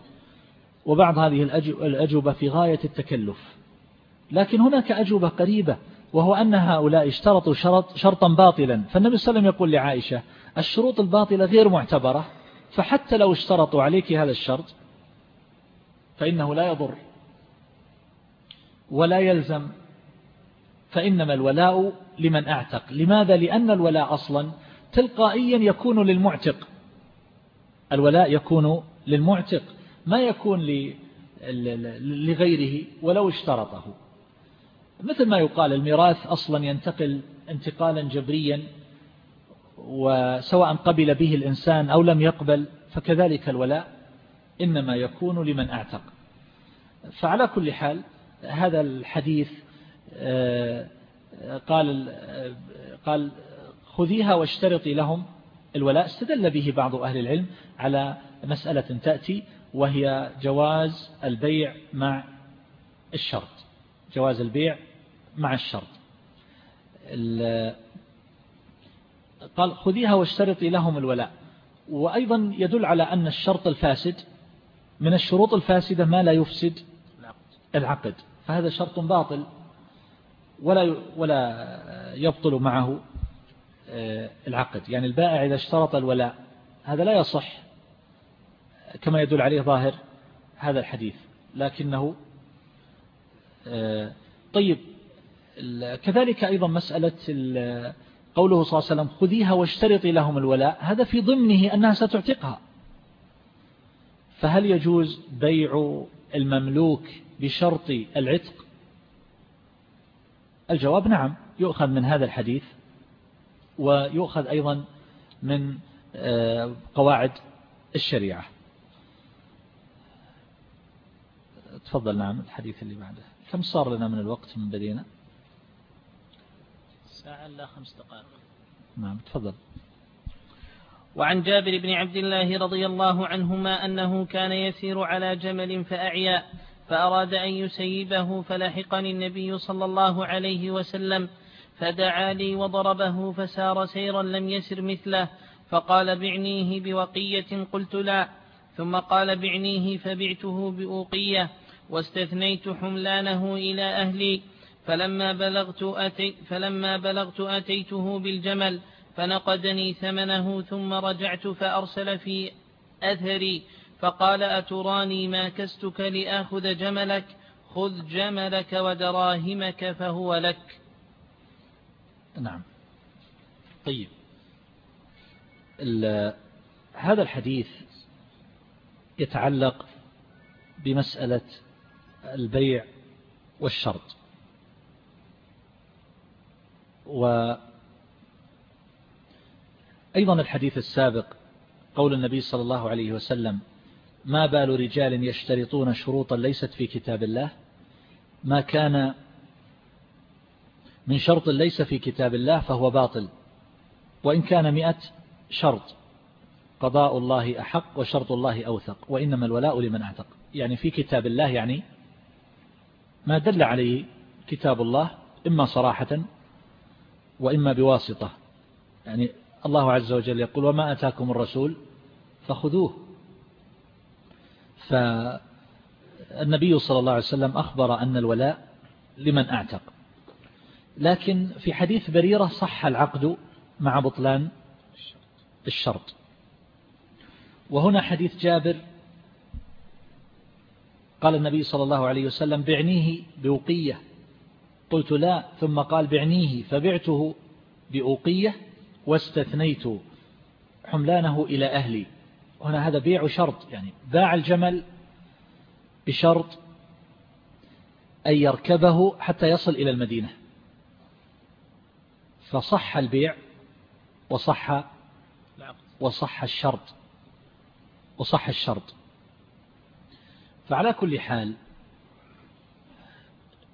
Speaker 2: وبعض هذه الأجوبة في غاية التكلف. لكن هناك أجوبة قريبة وهو أن هؤلاء اشترطوا شرط شرطا باطلا. فالنبي صلى الله عليه وسلم يقول لعائشة الشروط الباطلة غير معتبرة فحتى لو اشترطوا عليك هذا الشرط فإنه لا يضر ولا يلزم. فإنما الولاء لمن أعتق. لماذا؟ لأن الولاء أصلا تلقائيا يكون للمعتق. الولاء يكون للمعتق. ما يكون لغيره ولو اشترطه. مثل ما يقال الميراث أصلا ينتقل انتقالا جبريا وسواء قبل به الإنسان أو لم يقبل فكذلك الولاء إنما يكون لمن أعتق. فعلى كل حال هذا الحديث آه، قال آه، قال خذيها واشترطي لهم الولاء. استدل به بعض أهل العلم على مسألة تأتي وهي جواز البيع مع الشرط. جواز البيع مع الشرط. قال خذيها واشترطي لهم الولاء. وأيضا يدل على أن الشرط الفاسد من الشروط الفاسدة ما لا يفسد العقد. فهذا شرط باطل ولا ولا يبطل معه آه، العقد. يعني البائع إذا اشترط الولاء هذا لا يصح. كما يدل عليه ظاهر هذا الحديث لكنه آه، طيب كذلك أيضا مسألة قوله صلى الله عليه وسلم خذيها واشترطي لهم الولاء هذا في ضمنه أنها ستعتقها. فهل يجوز بيع المملوك بشرط العتق؟ الجواب نعم يؤخذ من هذا الحديث ويؤخذ أيضا من آه، قواعد الشريعة. تفضل نعم الحديث اللي بعده. كم صار لنا من الوقت من بدينا؟
Speaker 1: ساعة لا خمس دقائق.
Speaker 2: نعم تفضل.
Speaker 1: وعن جابر بن عبد الله رضي الله عنهما أنه كان يسير على جمل فأعيا فأراد أن يسيبه فلحقني النبي صلى الله عليه وسلم فدعا لي وضربه فسار سيرا لم يسر مثله فقال بعنيه بوقية قلت لا ثم قال بعنيه فبعته بأوقية. واستثنيت حملانه إلى أهلي فلما بلغت, أتي فلما بلغت أتيته بالجمل فنقدني ثمنه ثم رجعت فأرسل في أثري فقال أتراني ما كستك لآخذ جملك؟ خذ جملك ودراهمك فهو لك.
Speaker 2: نعم. طيب. هذا الحديث يتعلق بمسألة البيع والشرط. وأيضا الحديث السابق قول النبي صلى الله عليه وسلم ما بال رجال يشترطون شروطا ليست في كتاب الله؟ ما كان من شرط ليس في كتاب الله فهو باطل. وإن كان مئة شرط قضاء الله أحق وشرط الله أوثق وإنما الولاء لمن أعتق. يعني في كتاب الله يعني ما دل عليه كتاب الله إما صراحة وإما بواسطة. يعني الله عز وجل يقول وما أتاكم الرسول فخذوه. فالنبي صلى الله عليه وسلم أخبر أن الولاء لمن أعتق. لكن في حديث بريرة صح العقد مع بطلان الشرط. وهنا حديث جابر قال النبي صلى الله عليه وسلم بعنيه بوقية. قلت لا ثم قال بعنيه فبعته بأوقية واستثنيت حملانه إلى أهلي. هنا هذا بيع شرط يعني باع الجمل بشرط أن يركبه حتى يصل إلى المدينة. فصح البيع وصح وصح الشرط وصح الشرط. فعلى كل حال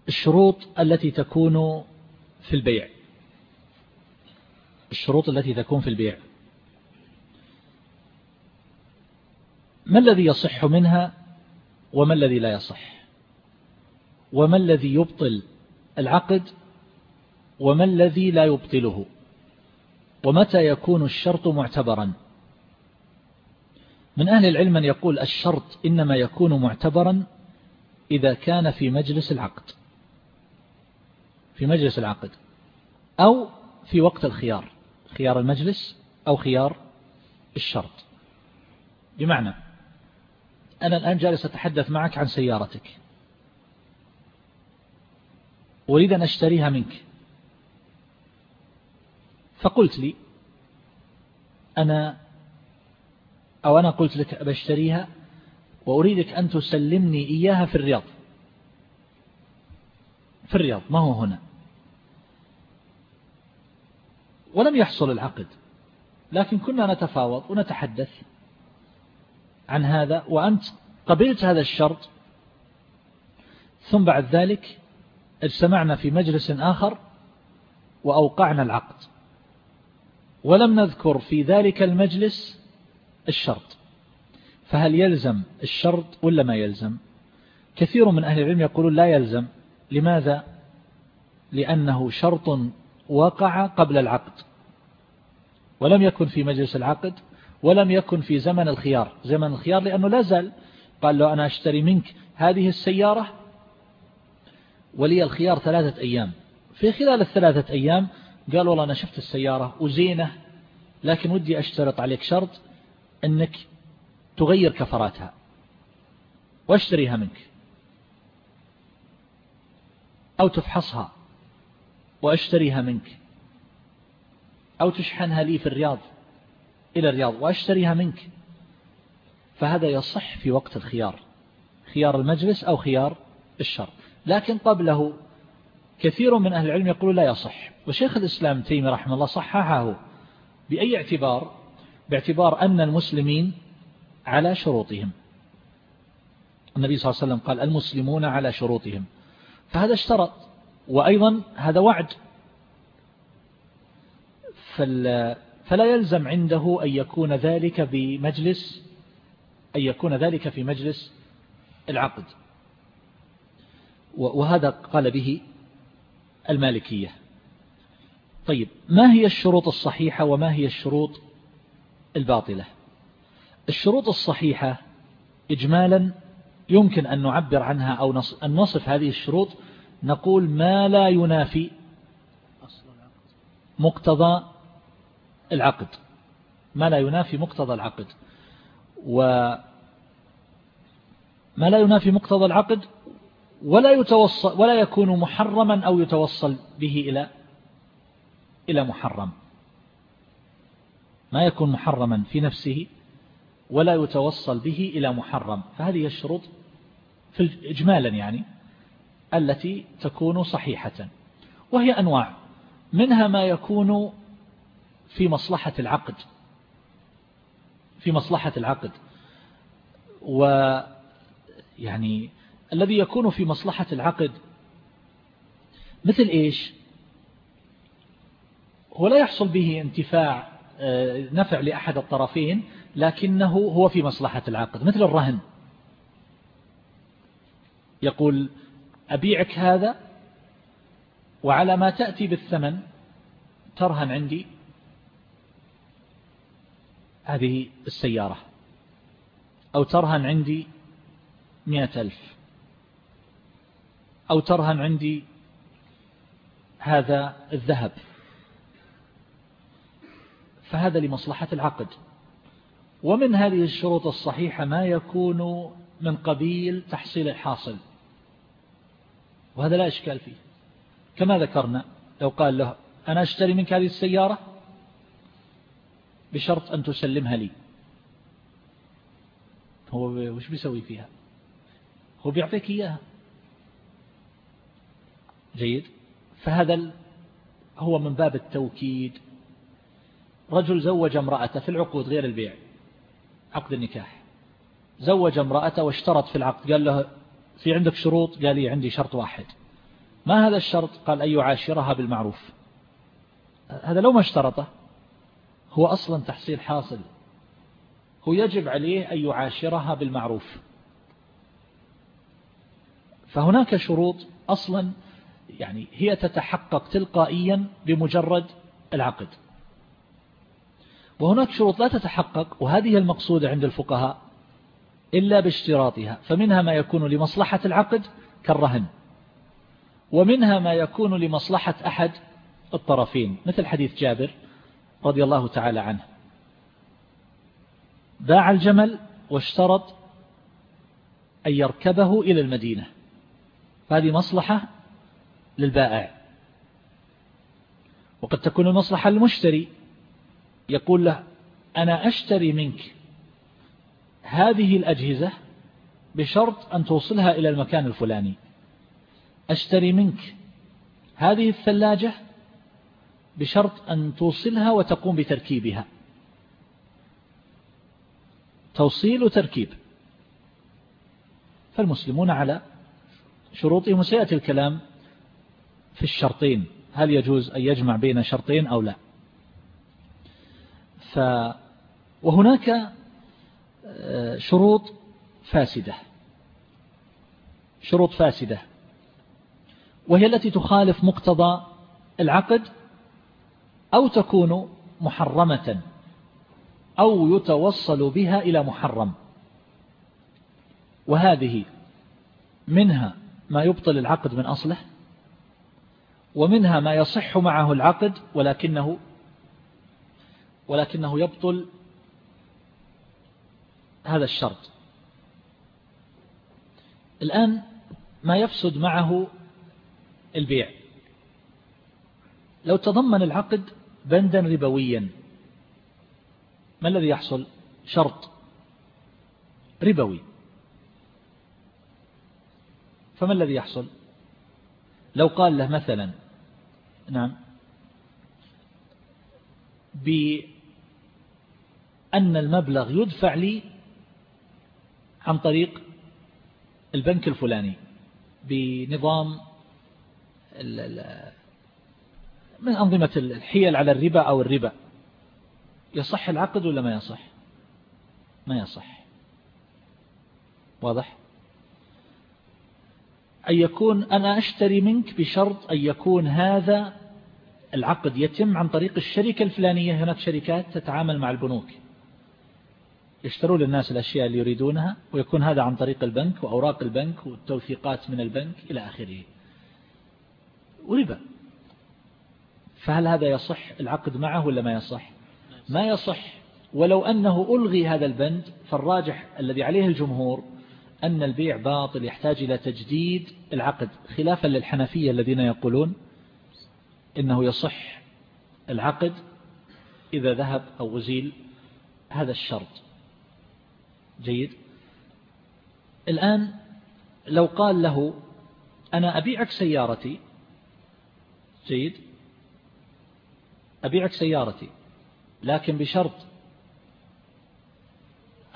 Speaker 2: الشروط التي تكون في البيع. الشروط التي تكون في البيع. ما الذي يصح منها وما الذي لا يصح؟ وما الذي يبطل العقد وما الذي لا يبطله؟ ومتى يكون الشرط معتبرا؟ من أهل العلم من يقول الشرط إنما يكون معتبرا إذا كان في مجلس العقد. في مجلس العقد. أو في وقت الخيار. خيار المجلس أو خيار الشرط. بمعنى أنا الآن جالس أتحدث معك عن سيارتك. أريد أن أشتريها منك. فقلت لي أنا أو أنا قلت لك بشتريها وأريدك أن تسلمني إياها في الرياض. في الرياض ما هو هنا؟ ولم يحصل العقد لكن كنا نتفاوض ونتحدث عن هذا وأنت قبلت هذا الشرط. ثم بعد ذلك اجتمعنا في مجلس آخر وأوقعنا العقد. ولم نذكر في ذلك المجلس الشرط. فهل يلزم الشرط ولا ما يلزم؟ كثير من أهل العلم يقولون لا يلزم. لماذا؟ لأنه شرط وقع قبل العقد. ولم يكن في مجلس العقد ولم يكن في زمن الخيار. زمن الخيار لأنه لا زال. قال له أنا أشتري منك هذه السيارة ولي الخيار ثلاثة أيام. في خلال الثلاثة أيام قال والله أنا شفت السيارة وزينة لكن ودي أشترط عليك شرط. أنك تغير كفراتها واشتريها منك أو تفحصها وأشتريها منك أو تشحنها لي في الرياض إلى الرياض وأشتريها منك. فهذا يصح في وقت الخيار خيار المجلس أو خيار الشر. لكن قبله كثير من أهل العلم يقول لا يصح. وشيخ الإسلام تيمي رحمه الله صححه بأي اعتبار؟ باعتبار أن المسلمين على شروطهم. النبي صلى الله عليه وسلم قال المسلمون على شروطهم. فهذا اشترط. وأيضا هذا وعد. فلا يلزم عنده أن يكون ذلك بمجلس أن يكون ذلك في مجلس العقد. وهذا قال به المالكية. طيب ما هي الشروط الصحيحة وما هي الشروط الباطلة. الشروط الصحيحة إجمالا يمكن أن نعبر عنها أو أن نصف هذه الشروط نقول ما لا ينافي مقتضى العقد. ما لا ينافي مقتضى العقد. وما لا ينافي مقتضى العقد ولا يتوصل ولا يكون محرما أو يتوصل به إلى إلى محرم. ما يكون محرما في نفسه ولا يتوصل به إلى محرم. فهذه الشروط في إجمالا يعني التي تكون صحيحة. وهي أنواع. منها ما يكون في مصلحة العقد. في مصلحة العقد. ويعني الذي يكون في مصلحة العقد مثل إيش؟ هو لا يحصل به انتفاع نفع لأحد الطرفين لكنه هو في مصلحة العقد مثل الرهن. يقول أبيعك هذا وعلى ما تأتي بالثمن ترهن عندي. هذه السيارة. أو ترهن عندي مئة ألف. أو ترهن عندي هذا الذهب. فهذا لمصلحة العقد. ومن هذه الشروط الصحيحة ما يكون من قبيل تحصيل الحاصل. وهذا لا إشكال فيه. كما ذكرنا لو قال له أنا أشتري منك هذه السيارة؟ بشرط أن تسلمها لي. هو وش بيسوي فيها؟ هو بيعطيك إياها. جيد. فهذا هو من باب التوكيد رجل زوج امرأته في العقود غير البيع عقد النكاح. زوج امرأته واشترط في العقد قال له في عندك شروط؟ قال لي عندي شرط واحد. ما هذا الشرط؟ قال أن يعاشرها بالمعروف. هذا لو ما اشترطه هو أصلا تحصيل حاصل. هو يجب عليه أن يعاشرها بالمعروف. فهناك شروط أصلا يعني هي تتحقق تلقائيا بمجرد العقد. وهناك شروط لا تتحقق وهذه المقصودة عند الفقهاء إلا باشتراطها فمنها ما يكون لمصلحة العقد كالرهن ومنها ما يكون لمصلحة أحد الطرفين مثل حديث جابر رضي الله تعالى عنه. باع الجمل واشترط أن يركبه إلى المدينة. هذه مصلحة للبائع. وقد تكون المصلحة للمشتري يقول له أنا أشتري منك هذه الأجهزة بشرط أن توصلها إلى المكان الفلاني. أشتري منك هذه الثلاجة بشرط أن توصلها وتقوم بتركيبها. توصيل وتركيب. فالمسلمون على شروطهم وسيأتي الكلام في الشرطين. هل يجوز أن يجمع بين شرطين أو لا؟ ف وهناك آه، شروط فاسدة. شروط فاسدة. وهي التي تخالف مقتضى العقد أو تكون محرمة أو يتوصل بها إلى محرم. وهذه منها ما يبطل العقد من أصله ومنها ما يصح معه العقد ولكنه ولكنه يبطل هذا الشرط. الآن ما يفسد معه البيع. لو تضمن العقد بندا ربويا ما الذي يحصل؟ شرط ربوي. فما الذي يحصل؟ لو قال له مثلا نعم بأن المبلغ يدفع لي عن طريق البنك الفلاني بنظام من أنظمة الحيل على الربا أو الربا. يصح العقد ولا ما يصح؟ ما يصح. واضح؟ أن يكون أنا أشتري منك بشرط أن يكون هذا العقد يتم عن طريق الشركة الفلانية. هناك شركات تتعامل مع البنوك. يشترون للناس الأشياء اللي يريدونها ويكون هذا عن طريق البنك وأوراق البنك والتوثيقات من البنك إلى آخره. وربا. فهل هذا يصح العقد معه ولا ما يصح؟ ما يصح. ولو أنه ألغي هذا البند فالراجح الذي عليه الجمهور أن البيع باطل يحتاج إلى تجديد العقد. خلافا للحنفية الذين يقولون إنه يصح العقد إذا ذهب أو أزيل هذا الشرط. جيد. الآن لو قال له أنا أبيعك سيارتي جيد. أبيعك سيارتي لكن بشرط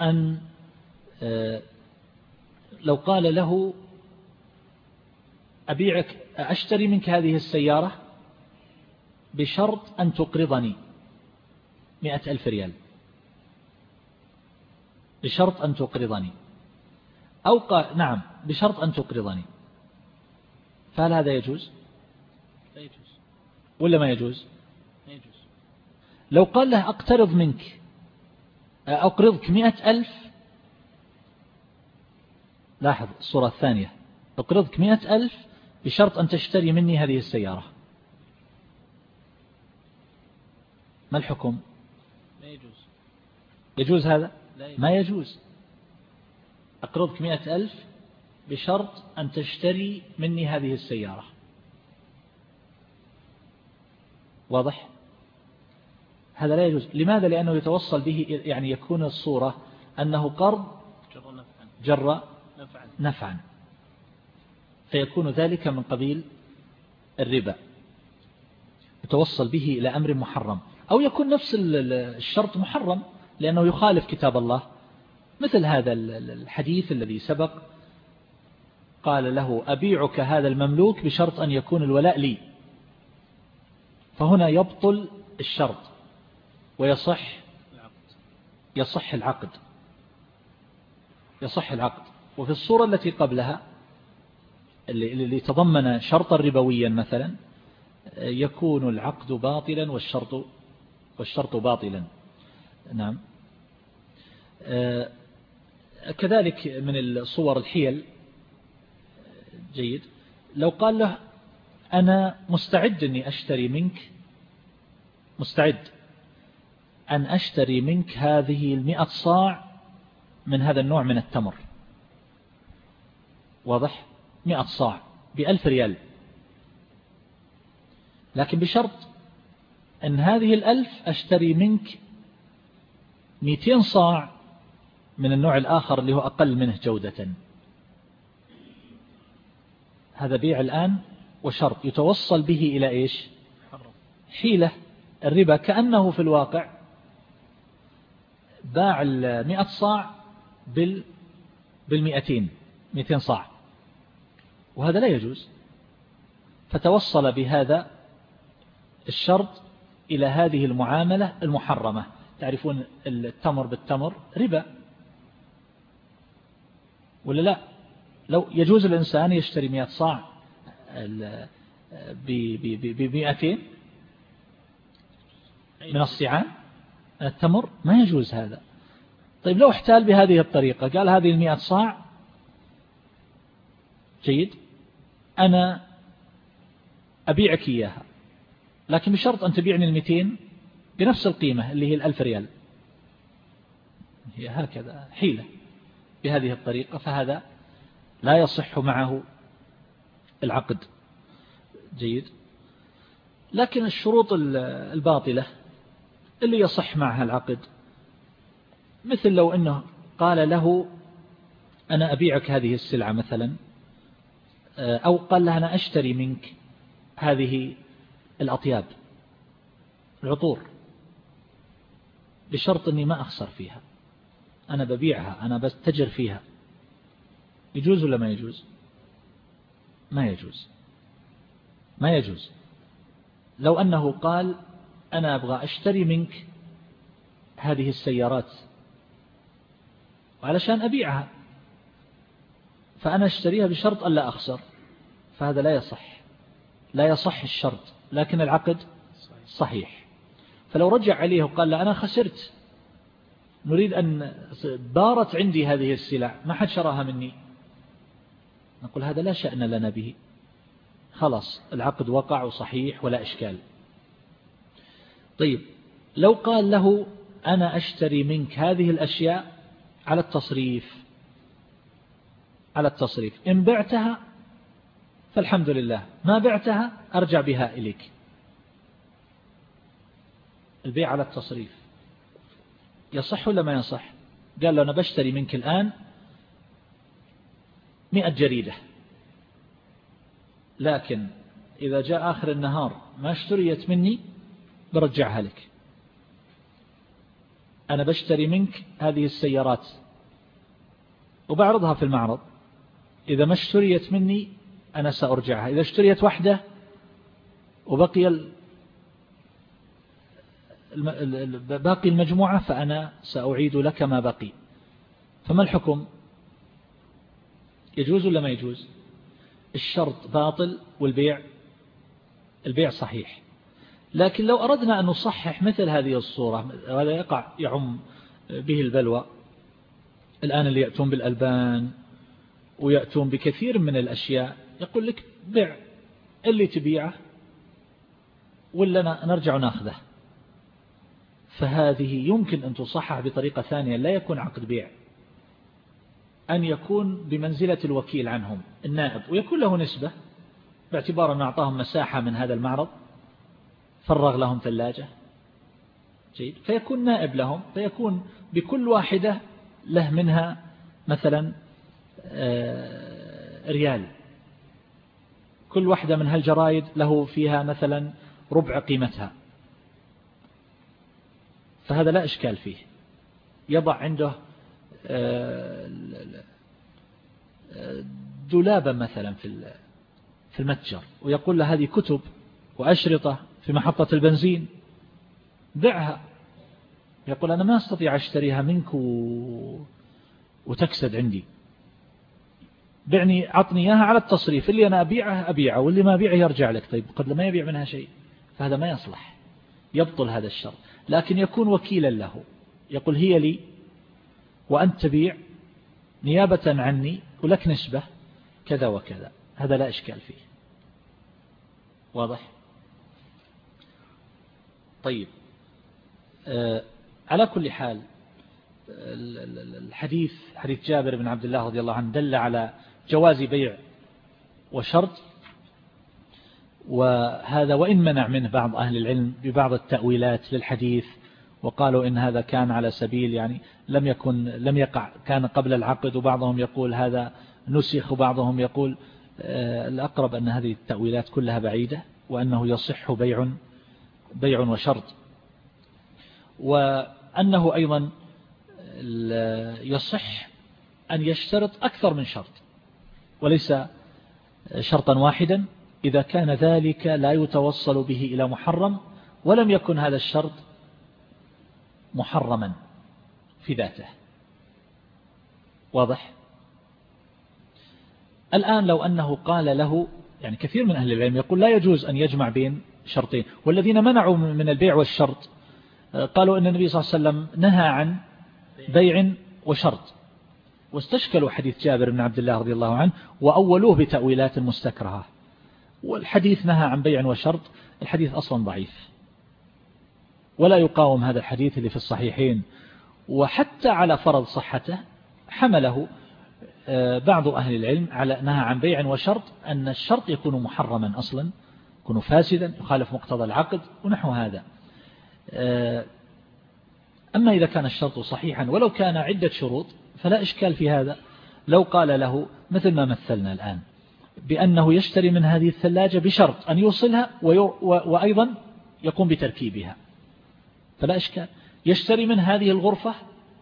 Speaker 2: أن آه، لو قال له أبيعك أشتري منك هذه السيارة بشرط أن تقرضني مئة ألف ريال. بشرط أن تقرضني. أو قال نعم بشرط أن تقرضني. فهل هذا يجوز؟
Speaker 1: لا يجوز.
Speaker 2: ولا ما يجوز؟
Speaker 1: لا يجوز.
Speaker 2: لو قال له أقترض منك أقرضك مئة ألف لاحظ الصورة الثانية. أقرضك مئة ألف بشرط أن تشتري مني هذه السيارة. ما الحكم؟
Speaker 1: لا يجوز.
Speaker 2: يجوز هذا. ما يجوز. أقرضك مئة ألف بشرط أن تشتري مني هذه السيارة. واضح؟ هذا لا يجوز. لماذا؟ لأنه يتوصل به يعني يكون الصورة أنه قرض
Speaker 1: جر نفعا.
Speaker 2: فيكون ذلك من قبيل الربا. يتوصل به إلى أمر محرم. أو يكون نفس الشرط محرم. لأنه يخالف كتاب الله. مثل هذا الحديث الذي سبق. قال له أبيعك هذا المملوك بشرط أن يكون الولاء لي. فهنا يبطل الشرط ويصح يصح العقد. يصح العقد. وفي الصورة التي قبلها اللي تضمن شرطا ربويا مثلا يكون العقد باطلا والشرط والشرط باطلا. نعم. كذلك من الصور الحيل. جيد. لو قال له أنا مستعد أني أشتري منك مستعد أن أشتري منك هذه المئة صاع من هذا النوع من التمر. واضح؟ مئة صاع بألف ريال. لكن بشرط أن هذه الألف أشتري منك مئتين صاع من النوع الآخر اللي هو أقل منه جودة. هذا بيع الآن وشرط يتوصل به إلى إيش؟ حيلة. الربا كأنه في الواقع باع المئة صاع بال بالمئتين مئتين صاع. وهذا لا يجوز. فتوصل بهذا الشرط إلى هذه المعاملة المحرمة. تعرفون التمر بالتمر ربا. ولا لا؟ لو يجوز الإنسان يشتري مئة صاع بمئتين من الصيعان التمر ما يجوز هذا. طيب لو احتال بهذه الطريقة قال هذه المئة صاع جيد أنا أبيعك إياها. لكن بشرط أن تبيعني المتين بنفس القيمة اللي هي الألف ريال. هي هكذا حيلة. بهذه الطريقة فهذا لا يصح معه العقد. جيد. لكن الشروط الباطلة اللي يصح معها العقد مثل لو أنه قال له أنا أبيعك هذه السلعة مثلا أو قال له أنا أشتري منك هذه الأطياب العطور بشرط أني ما أخسر فيها. أنا ببيعها أنا بستجر فيها. يجوز ولا ما يجوز؟ ما يجوز. ما يجوز. لو أنه قال أنا أبغى أشتري منك هذه السيارات وعلشان أبيعها فأنا أشتريها بشرط ألا أخسر فهذا لا يصح. لا يصح الشرط لكن العقد صحيح. فلو رجع عليه وقال لا أنا خسرت نريد أن بارت عندي هذه السلع ما حد شراها مني. نقول هذا لا شأن لنا به. خلاص العقد وقع وصحيح ولا إشكال. طيب لو قال له أنا أشتري منك هذه الأشياء على التصريف على التصريف. إن بعتها فالحمد لله. ما بعتها أرجع بها إليك. البيع على التصريف. يصح ولا ما يصح؟ قال له أنا بشتري منك الآن مئة جريدة. لكن إذا جاء آخر النهار ما اشتريت مني برجعها لك. أنا بشتري منك هذه السيارات وبعرضها في المعرض. إذا ما اشتريت مني أنا سأرجعها. إذا اشتريت واحدة وبقي باقي المجموعة فأنا سأعيد لك ما بقي فما الحكم؟ يجوز ولا ما يجوز؟ الشرط باطل والبيع البيع صحيح. لكن لو أردنا أن نصحح مثل هذه الصورة وهذا يقع يعم به البلوى. الآن اللي يأتون بالألبان ويأتون بكثير من الأشياء يقول لك بيع اللي تبيعه ولا نرجع ناخذه. فهذه يمكن أن تصحح بطريقة ثانية لا يكون عقد بيع. أن يكون بمنزلة الوكيل عنهم النائب ويكون له نسبة باعتبار أن أعطاهم مساحة من هذا المعرض فرغ لهم ثلاجة. جيد. فيكون نائب لهم فيكون بكل واحدة له منها مثلا آه، ريال. كل واحدة من هالجرايد له فيها مثلا ربع قيمتها. فهذا لا إشكال فيه. يضع عنده آه، دولابا مثلا في في المتجر ويقول له هذه كتب وأشرطة في محطة البنزين بيعها يقول أنا ما أستطيع أشتريها منك. وتكسد عندي. بعني عطني إياها على التصريف اللي أنا أبيعه أبيعه واللي ما أبيعه يرجع لك. طيب قد ما يبيع منها شيء فهذا ما يصلح. يبطل هذا الشر لكن يكون وكيلا له. يقول هي لي وأنت تبيع نيابة عني ولك نسبة كذا وكذا. هذا لا إشكال فيه. واضح؟ طيب. آه على كل حال الحديث حديث جابر بن عبد الله رضي الله عنه دل على جواز بيع وشرط وهذا وإن منع منه بعض أهل العلم ببعض التأويلات للحديث وقالوا إن هذا كان على سبيل يعني لم يكن لم يقع كان قبل العقد وبعضهم يقول هذا نسخ وبعضهم يقول آه، الأقرب أن هذه التأويلات كلها بعيدة وأنه يصح بيع بيع وشرط. وأنه أيضا يصح أن يشترط أكثر من شرط وليس شرطا واحدا. إذا كان ذلك لا يتوصل به إلى محرم ولم يكن هذا الشرط محرما في ذاته. واضح؟ الآن لو أنه قال له يعني كثير من أهل العلم يقول لا يجوز أن يجمع بين شرطين والذين منعوا من البيع والشرط قالوا أن النبي صلى الله عليه وسلم نهى عن بيع وشرط. واستشكلوا حديث جابر بن عبد الله رضي الله عنه وأولوه بتأويلات مستكرهة. والحديث نهى عن بيع وشرط الحديث أصلا ضعيف. ولا يقاوم هذا الحديث اللي في الصحيحين. وحتى على فرض صحته حمله آه، بعض أهل العلم على نهى عن بيع وشرط أن الشرط يكون محرما أصلا يكون فاسدا يخالف مقتضى العقد ونحو هذا. آه، أما إذا كان الشرط صحيحا ولو كان عدة شروط فلا إشكال في هذا. لو قال له مثل ما مثلنا الآن. بأنه يشتري من هذه الثلاجة بشرط أن يوصلها وأيضا يقوم بتركيبها. فلا إشكال. يشتري من هذه الغرفة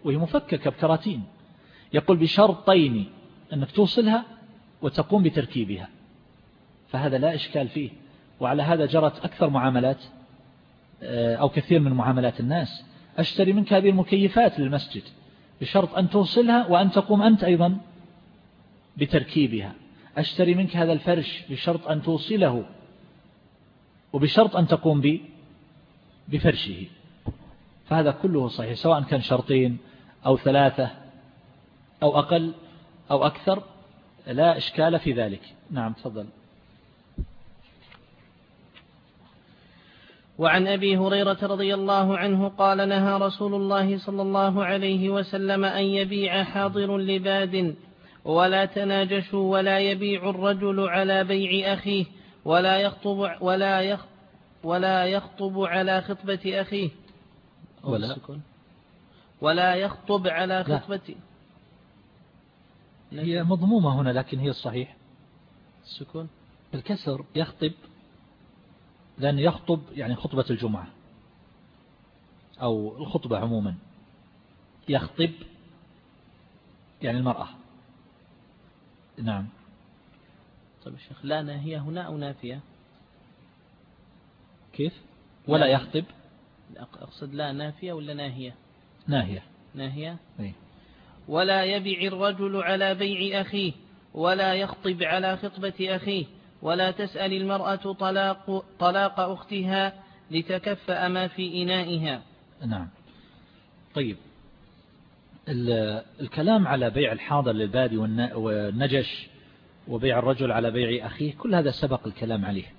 Speaker 2: وهي مفككة بكراتين. يقول بشرطين أنك توصلها وتقوم بتركيبها. فهذا لا إشكال فيه. وعلى هذا جرت أكثر معاملات آه، أو كثير من معاملات الناس. أشتري منك هذه المكيفات للمسجد بشرط أن توصلها وأن تقوم أنت أيضا بتركيبها. أشتري منك هذا الفرش بشرط أن توصله وبشرط أن تقوم بفرشه. فهذا كله صحيح سواء كان شرطين أو ثلاثة أو أقل أو أكثر لا إشكال في ذلك. نعم تفضل.
Speaker 1: وعن أبي هريرة رضي الله عنه قال نهى رسول الله صلى الله عليه وسلم أن يبيع حاضر لباد ولا تناجشوا ولا يبيع الرجل على بيع أخيه ولا يخطب ولا يخطب ولا يخطب على خطبة أخيه.
Speaker 2: ولا.
Speaker 1: ولا يخطب على خطبة
Speaker 2: هي مضمومة هنا لكن هي الصحيح.
Speaker 1: السكون.
Speaker 2: الكسر يخطب لأن يخطب يعني خطبة الجمعة. أو الخطبة عموما. يخطب يعني المرأة. نعم.
Speaker 1: طيب الشيخ لا ناهية هنا أو نافية؟
Speaker 2: كيف؟ ولا يخطب؟
Speaker 1: أقصد لا نافية ولا ناهية؟
Speaker 2: ناهية.
Speaker 1: ناهية؟
Speaker 2: أي.
Speaker 1: ولا يبيع الرجل على بيع أخيه ولا يخطب على خطبة أخيه ولا تسأل المرأة طلاق, طلاق أختها لتكفأ ما في إنائها.
Speaker 2: نعم. طيب. الكلام على بيع الحاضر للبادي والنجش وبيع الرجل على بيع أخيه كل هذا سبق الكلام عليه.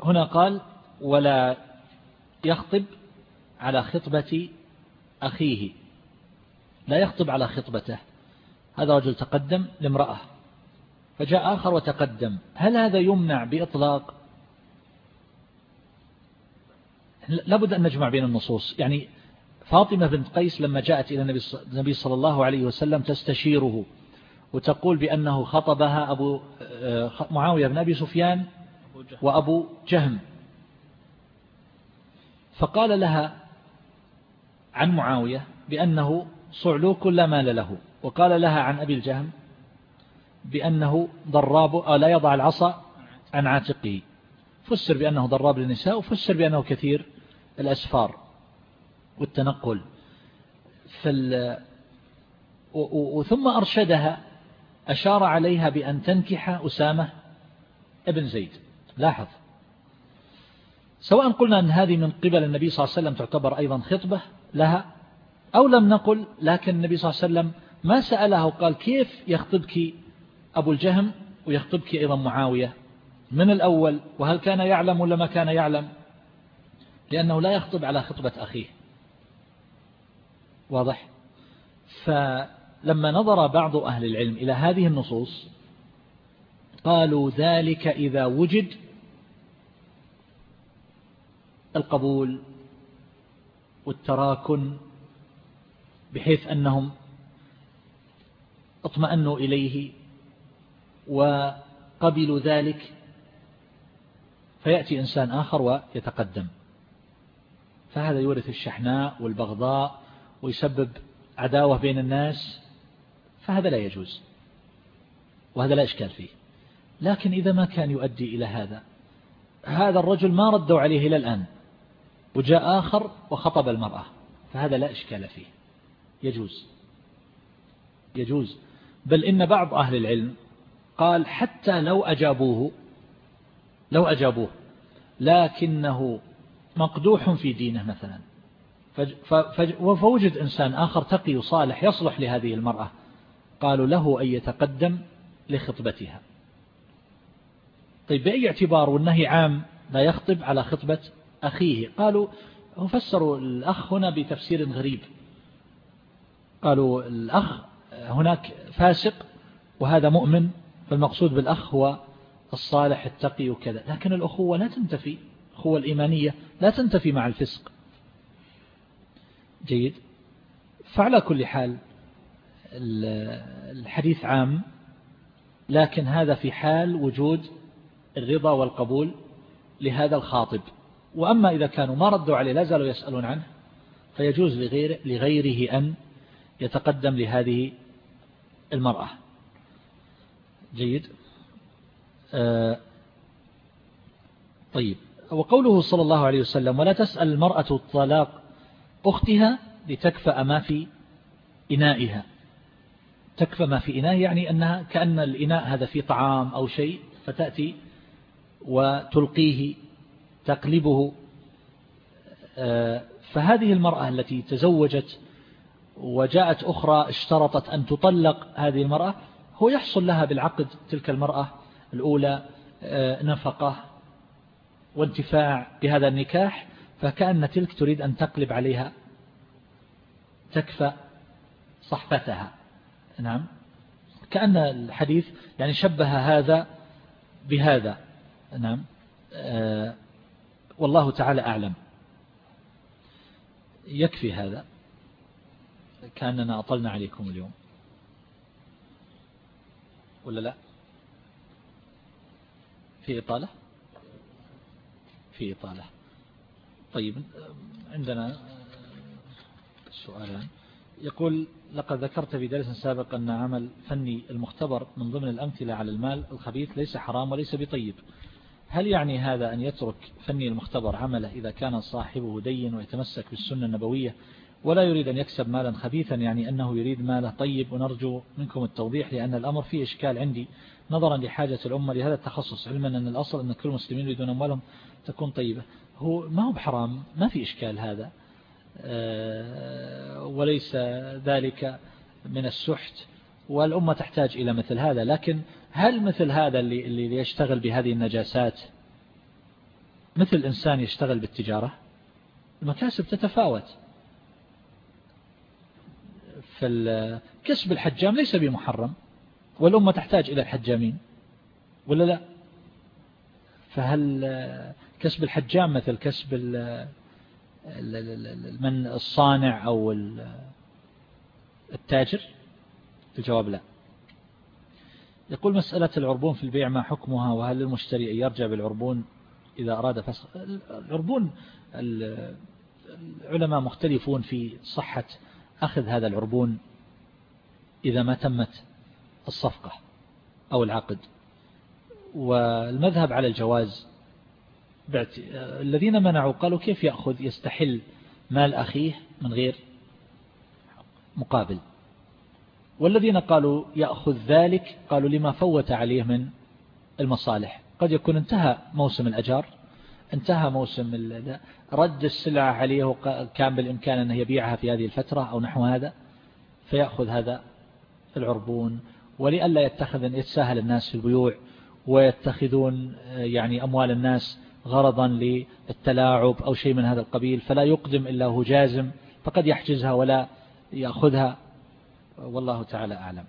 Speaker 2: هنا قال ولا يخطب على خطبة أخيه. لا يخطب على خطبته. هذا رجل تقدم لامرأة. فجاء آخر وتقدم هل هذا يمنع بإطلاق؟ لابد أن نجمع بين النصوص. يعني فاطمة بنت قيس لما جاءت إلى النبي صلى الله عليه وسلم تستشيره وتقول بأنه خطبها أبو آه، معاوية بن أبي سفيان وأبو جهم. فقال لها عن معاوية بأنه صعلوك لا مال له وقال لها عن أبي الجهم بأنه ضراب أو لا يضع العصا عن عاتقه. فسر بأنه ضراب للنساء وفسر بأنه كثير الأسفار. والتنقل. فال وثم أرشدها أشار عليها بأن تنكح أسامة ابن زيد. لاحظ. سواء قلنا أن هذه من قبل النبي صلى الله عليه وسلم تعتبر أيضا خطبة لها أو لم نقل لكن النبي صلى الله عليه وسلم ما سألها وقال كيف يخطبك أبو الجهم ويخطبك أيضا معاوية؟ من الأول؟ وهل كان يعلم ولا ما كان يعلم؟ لأنه لا يخطب على خطبة أخيه. واضح؟ فلما نظر بعض أهل العلم إلى هذه النصوص قالوا ذلك إذا وجد القبول والتراكن بحيث أنهم اطمأنوا إليه وقبلوا ذلك فيأتي إنسان آخر ويتقدم. فهذا يورث الشحناء والبغضاء ويسبب عداوة بين الناس فهذا لا يجوز. وهذا لا إشكال فيه. لكن إذا ما كان يؤدي إلى هذا هذا الرجل ما ردوا عليه إلى الآن. وجاء آخر وخطب المرأة. فهذا لا إشكال فيه. يجوز. يجوز. بل إن بعض أهل العلم قال حتى لو أجابوه لو أجابوه لكنه مقدوح في دينه مثلا. فوجد إنسان آخر تقي صالح يصلح لهذه المرأة. قالوا له أن يتقدم لخطبتها. طيب بأي اعتبار والنهي عام لا يخطب على خطبة أخيه؟ قالوا فسروا الأخ هنا بتفسير غريب. قالوا الأخ هناك فاسق وهذا مؤمن فالمقصود بالأخ هو الصالح التقي وكذا. لكن الأخوة لا تنتفي الأخوة الإيمانية لا تنتفي مع الفسق. جيد. فعلى كل حال الحديث عام لكن هذا في حال وجود الرضا والقبول لهذا الخاطب. وأما إذا كانوا ما ردوا عليه لا زالوا يسألون عنه فيجوز لغير لغيره أن يتقدم لهذه المرأة. جيد. آه طيب. وقوله صلى الله عليه وسلم ولا تسأل المرأة الطلاق أختها لتكفأ ما في إنائها. تكفى ما في إناء يعني أنها كأن الإناء هذا فيه طعام أو شيء فتأتي وتلقيه تقلبه. آه، فهذه المرأة التي تزوجت وجاءت أخرى اشترطت أن تطلق هذه المرأة هو يحصل لها بالعقد تلك المرأة الأولى آه، نفقة وانتفاع بهذا النكاح. فكأن تلك تريد أن تقلب عليها تكفى صحفتها. نعم. كأن الحديث يعني شبه هذا بهذا. نعم. آه والله تعالى أعلم. يكفي هذا. كأننا أطلنا عليكم اليوم. ولا لا؟ في إطالة؟ في إطالة. طيب عندنا سؤالان يقول لقد ذكرت في درس سابق أن عمل فني المختبر من ضمن الأمثلة على المال الخبيث ليس حرام وليس بطيب. هل يعني هذا أن يترك فني المختبر عمله إذا كان صاحبه دين ويتمسك بالسنة النبوية ولا يريد أن يكسب مالا خبيثا؟ يعني أنه يريد ماله طيب. ونرجو منكم التوضيح لأن الأمر فيه إشكال عندي نظرا لحاجة الأمة لهذا التخصص علما أن الأصل أن كل المسلمين يريدون أموالهم تكون طيبة. هو ما هو بحرام ما في إشكال هذا. آه، وليس ذلك من السحت والأمة تحتاج إلى مثل هذا. لكن هل مثل هذا اللي, اللي يشتغل بهذه النجاسات مثل إنسان يشتغل بالتجارة؟ المكاسب تتفاوت. فالكسب الحجام ليس بمحرم والأمة تحتاج إلى الحجامين ولا لا؟ فهل كسب الحجام مثل كسب من الصانع أو التاجر؟ الجواب لا. يقول مسألة العربون في البيع ما حكمها وهل للمشتري أن يرجع بالعربون إذا أراد فسخ؟ العربون العلماء مختلفون في صحة أخذ هذا العربون إذا ما تمت الصفقة أو العقد. والمذهب على الجواز الذين منعوا قالوا كيف يأخذ يستحل مال أخيه من غير مقابل؟ والذين قالوا يأخذ ذلك قالوا لما فوت عليه من المصالح. قد يكون انتهى موسم الأجار انتهى موسم رد السلعة عليه وكان بالإمكان أنه يبيعها في هذه الفترة أو نحو هذا فيأخذ هذا العربون. ولئلا يتخذ يتساهل الناس في البيوع ويتخذون يعني أموال الناس غرضا للتلاعب أو شيء من هذا القبيل فلا يقدم إلا هو جازم فقد يحجزها ولا يأخذها. والله تعالى أعلم.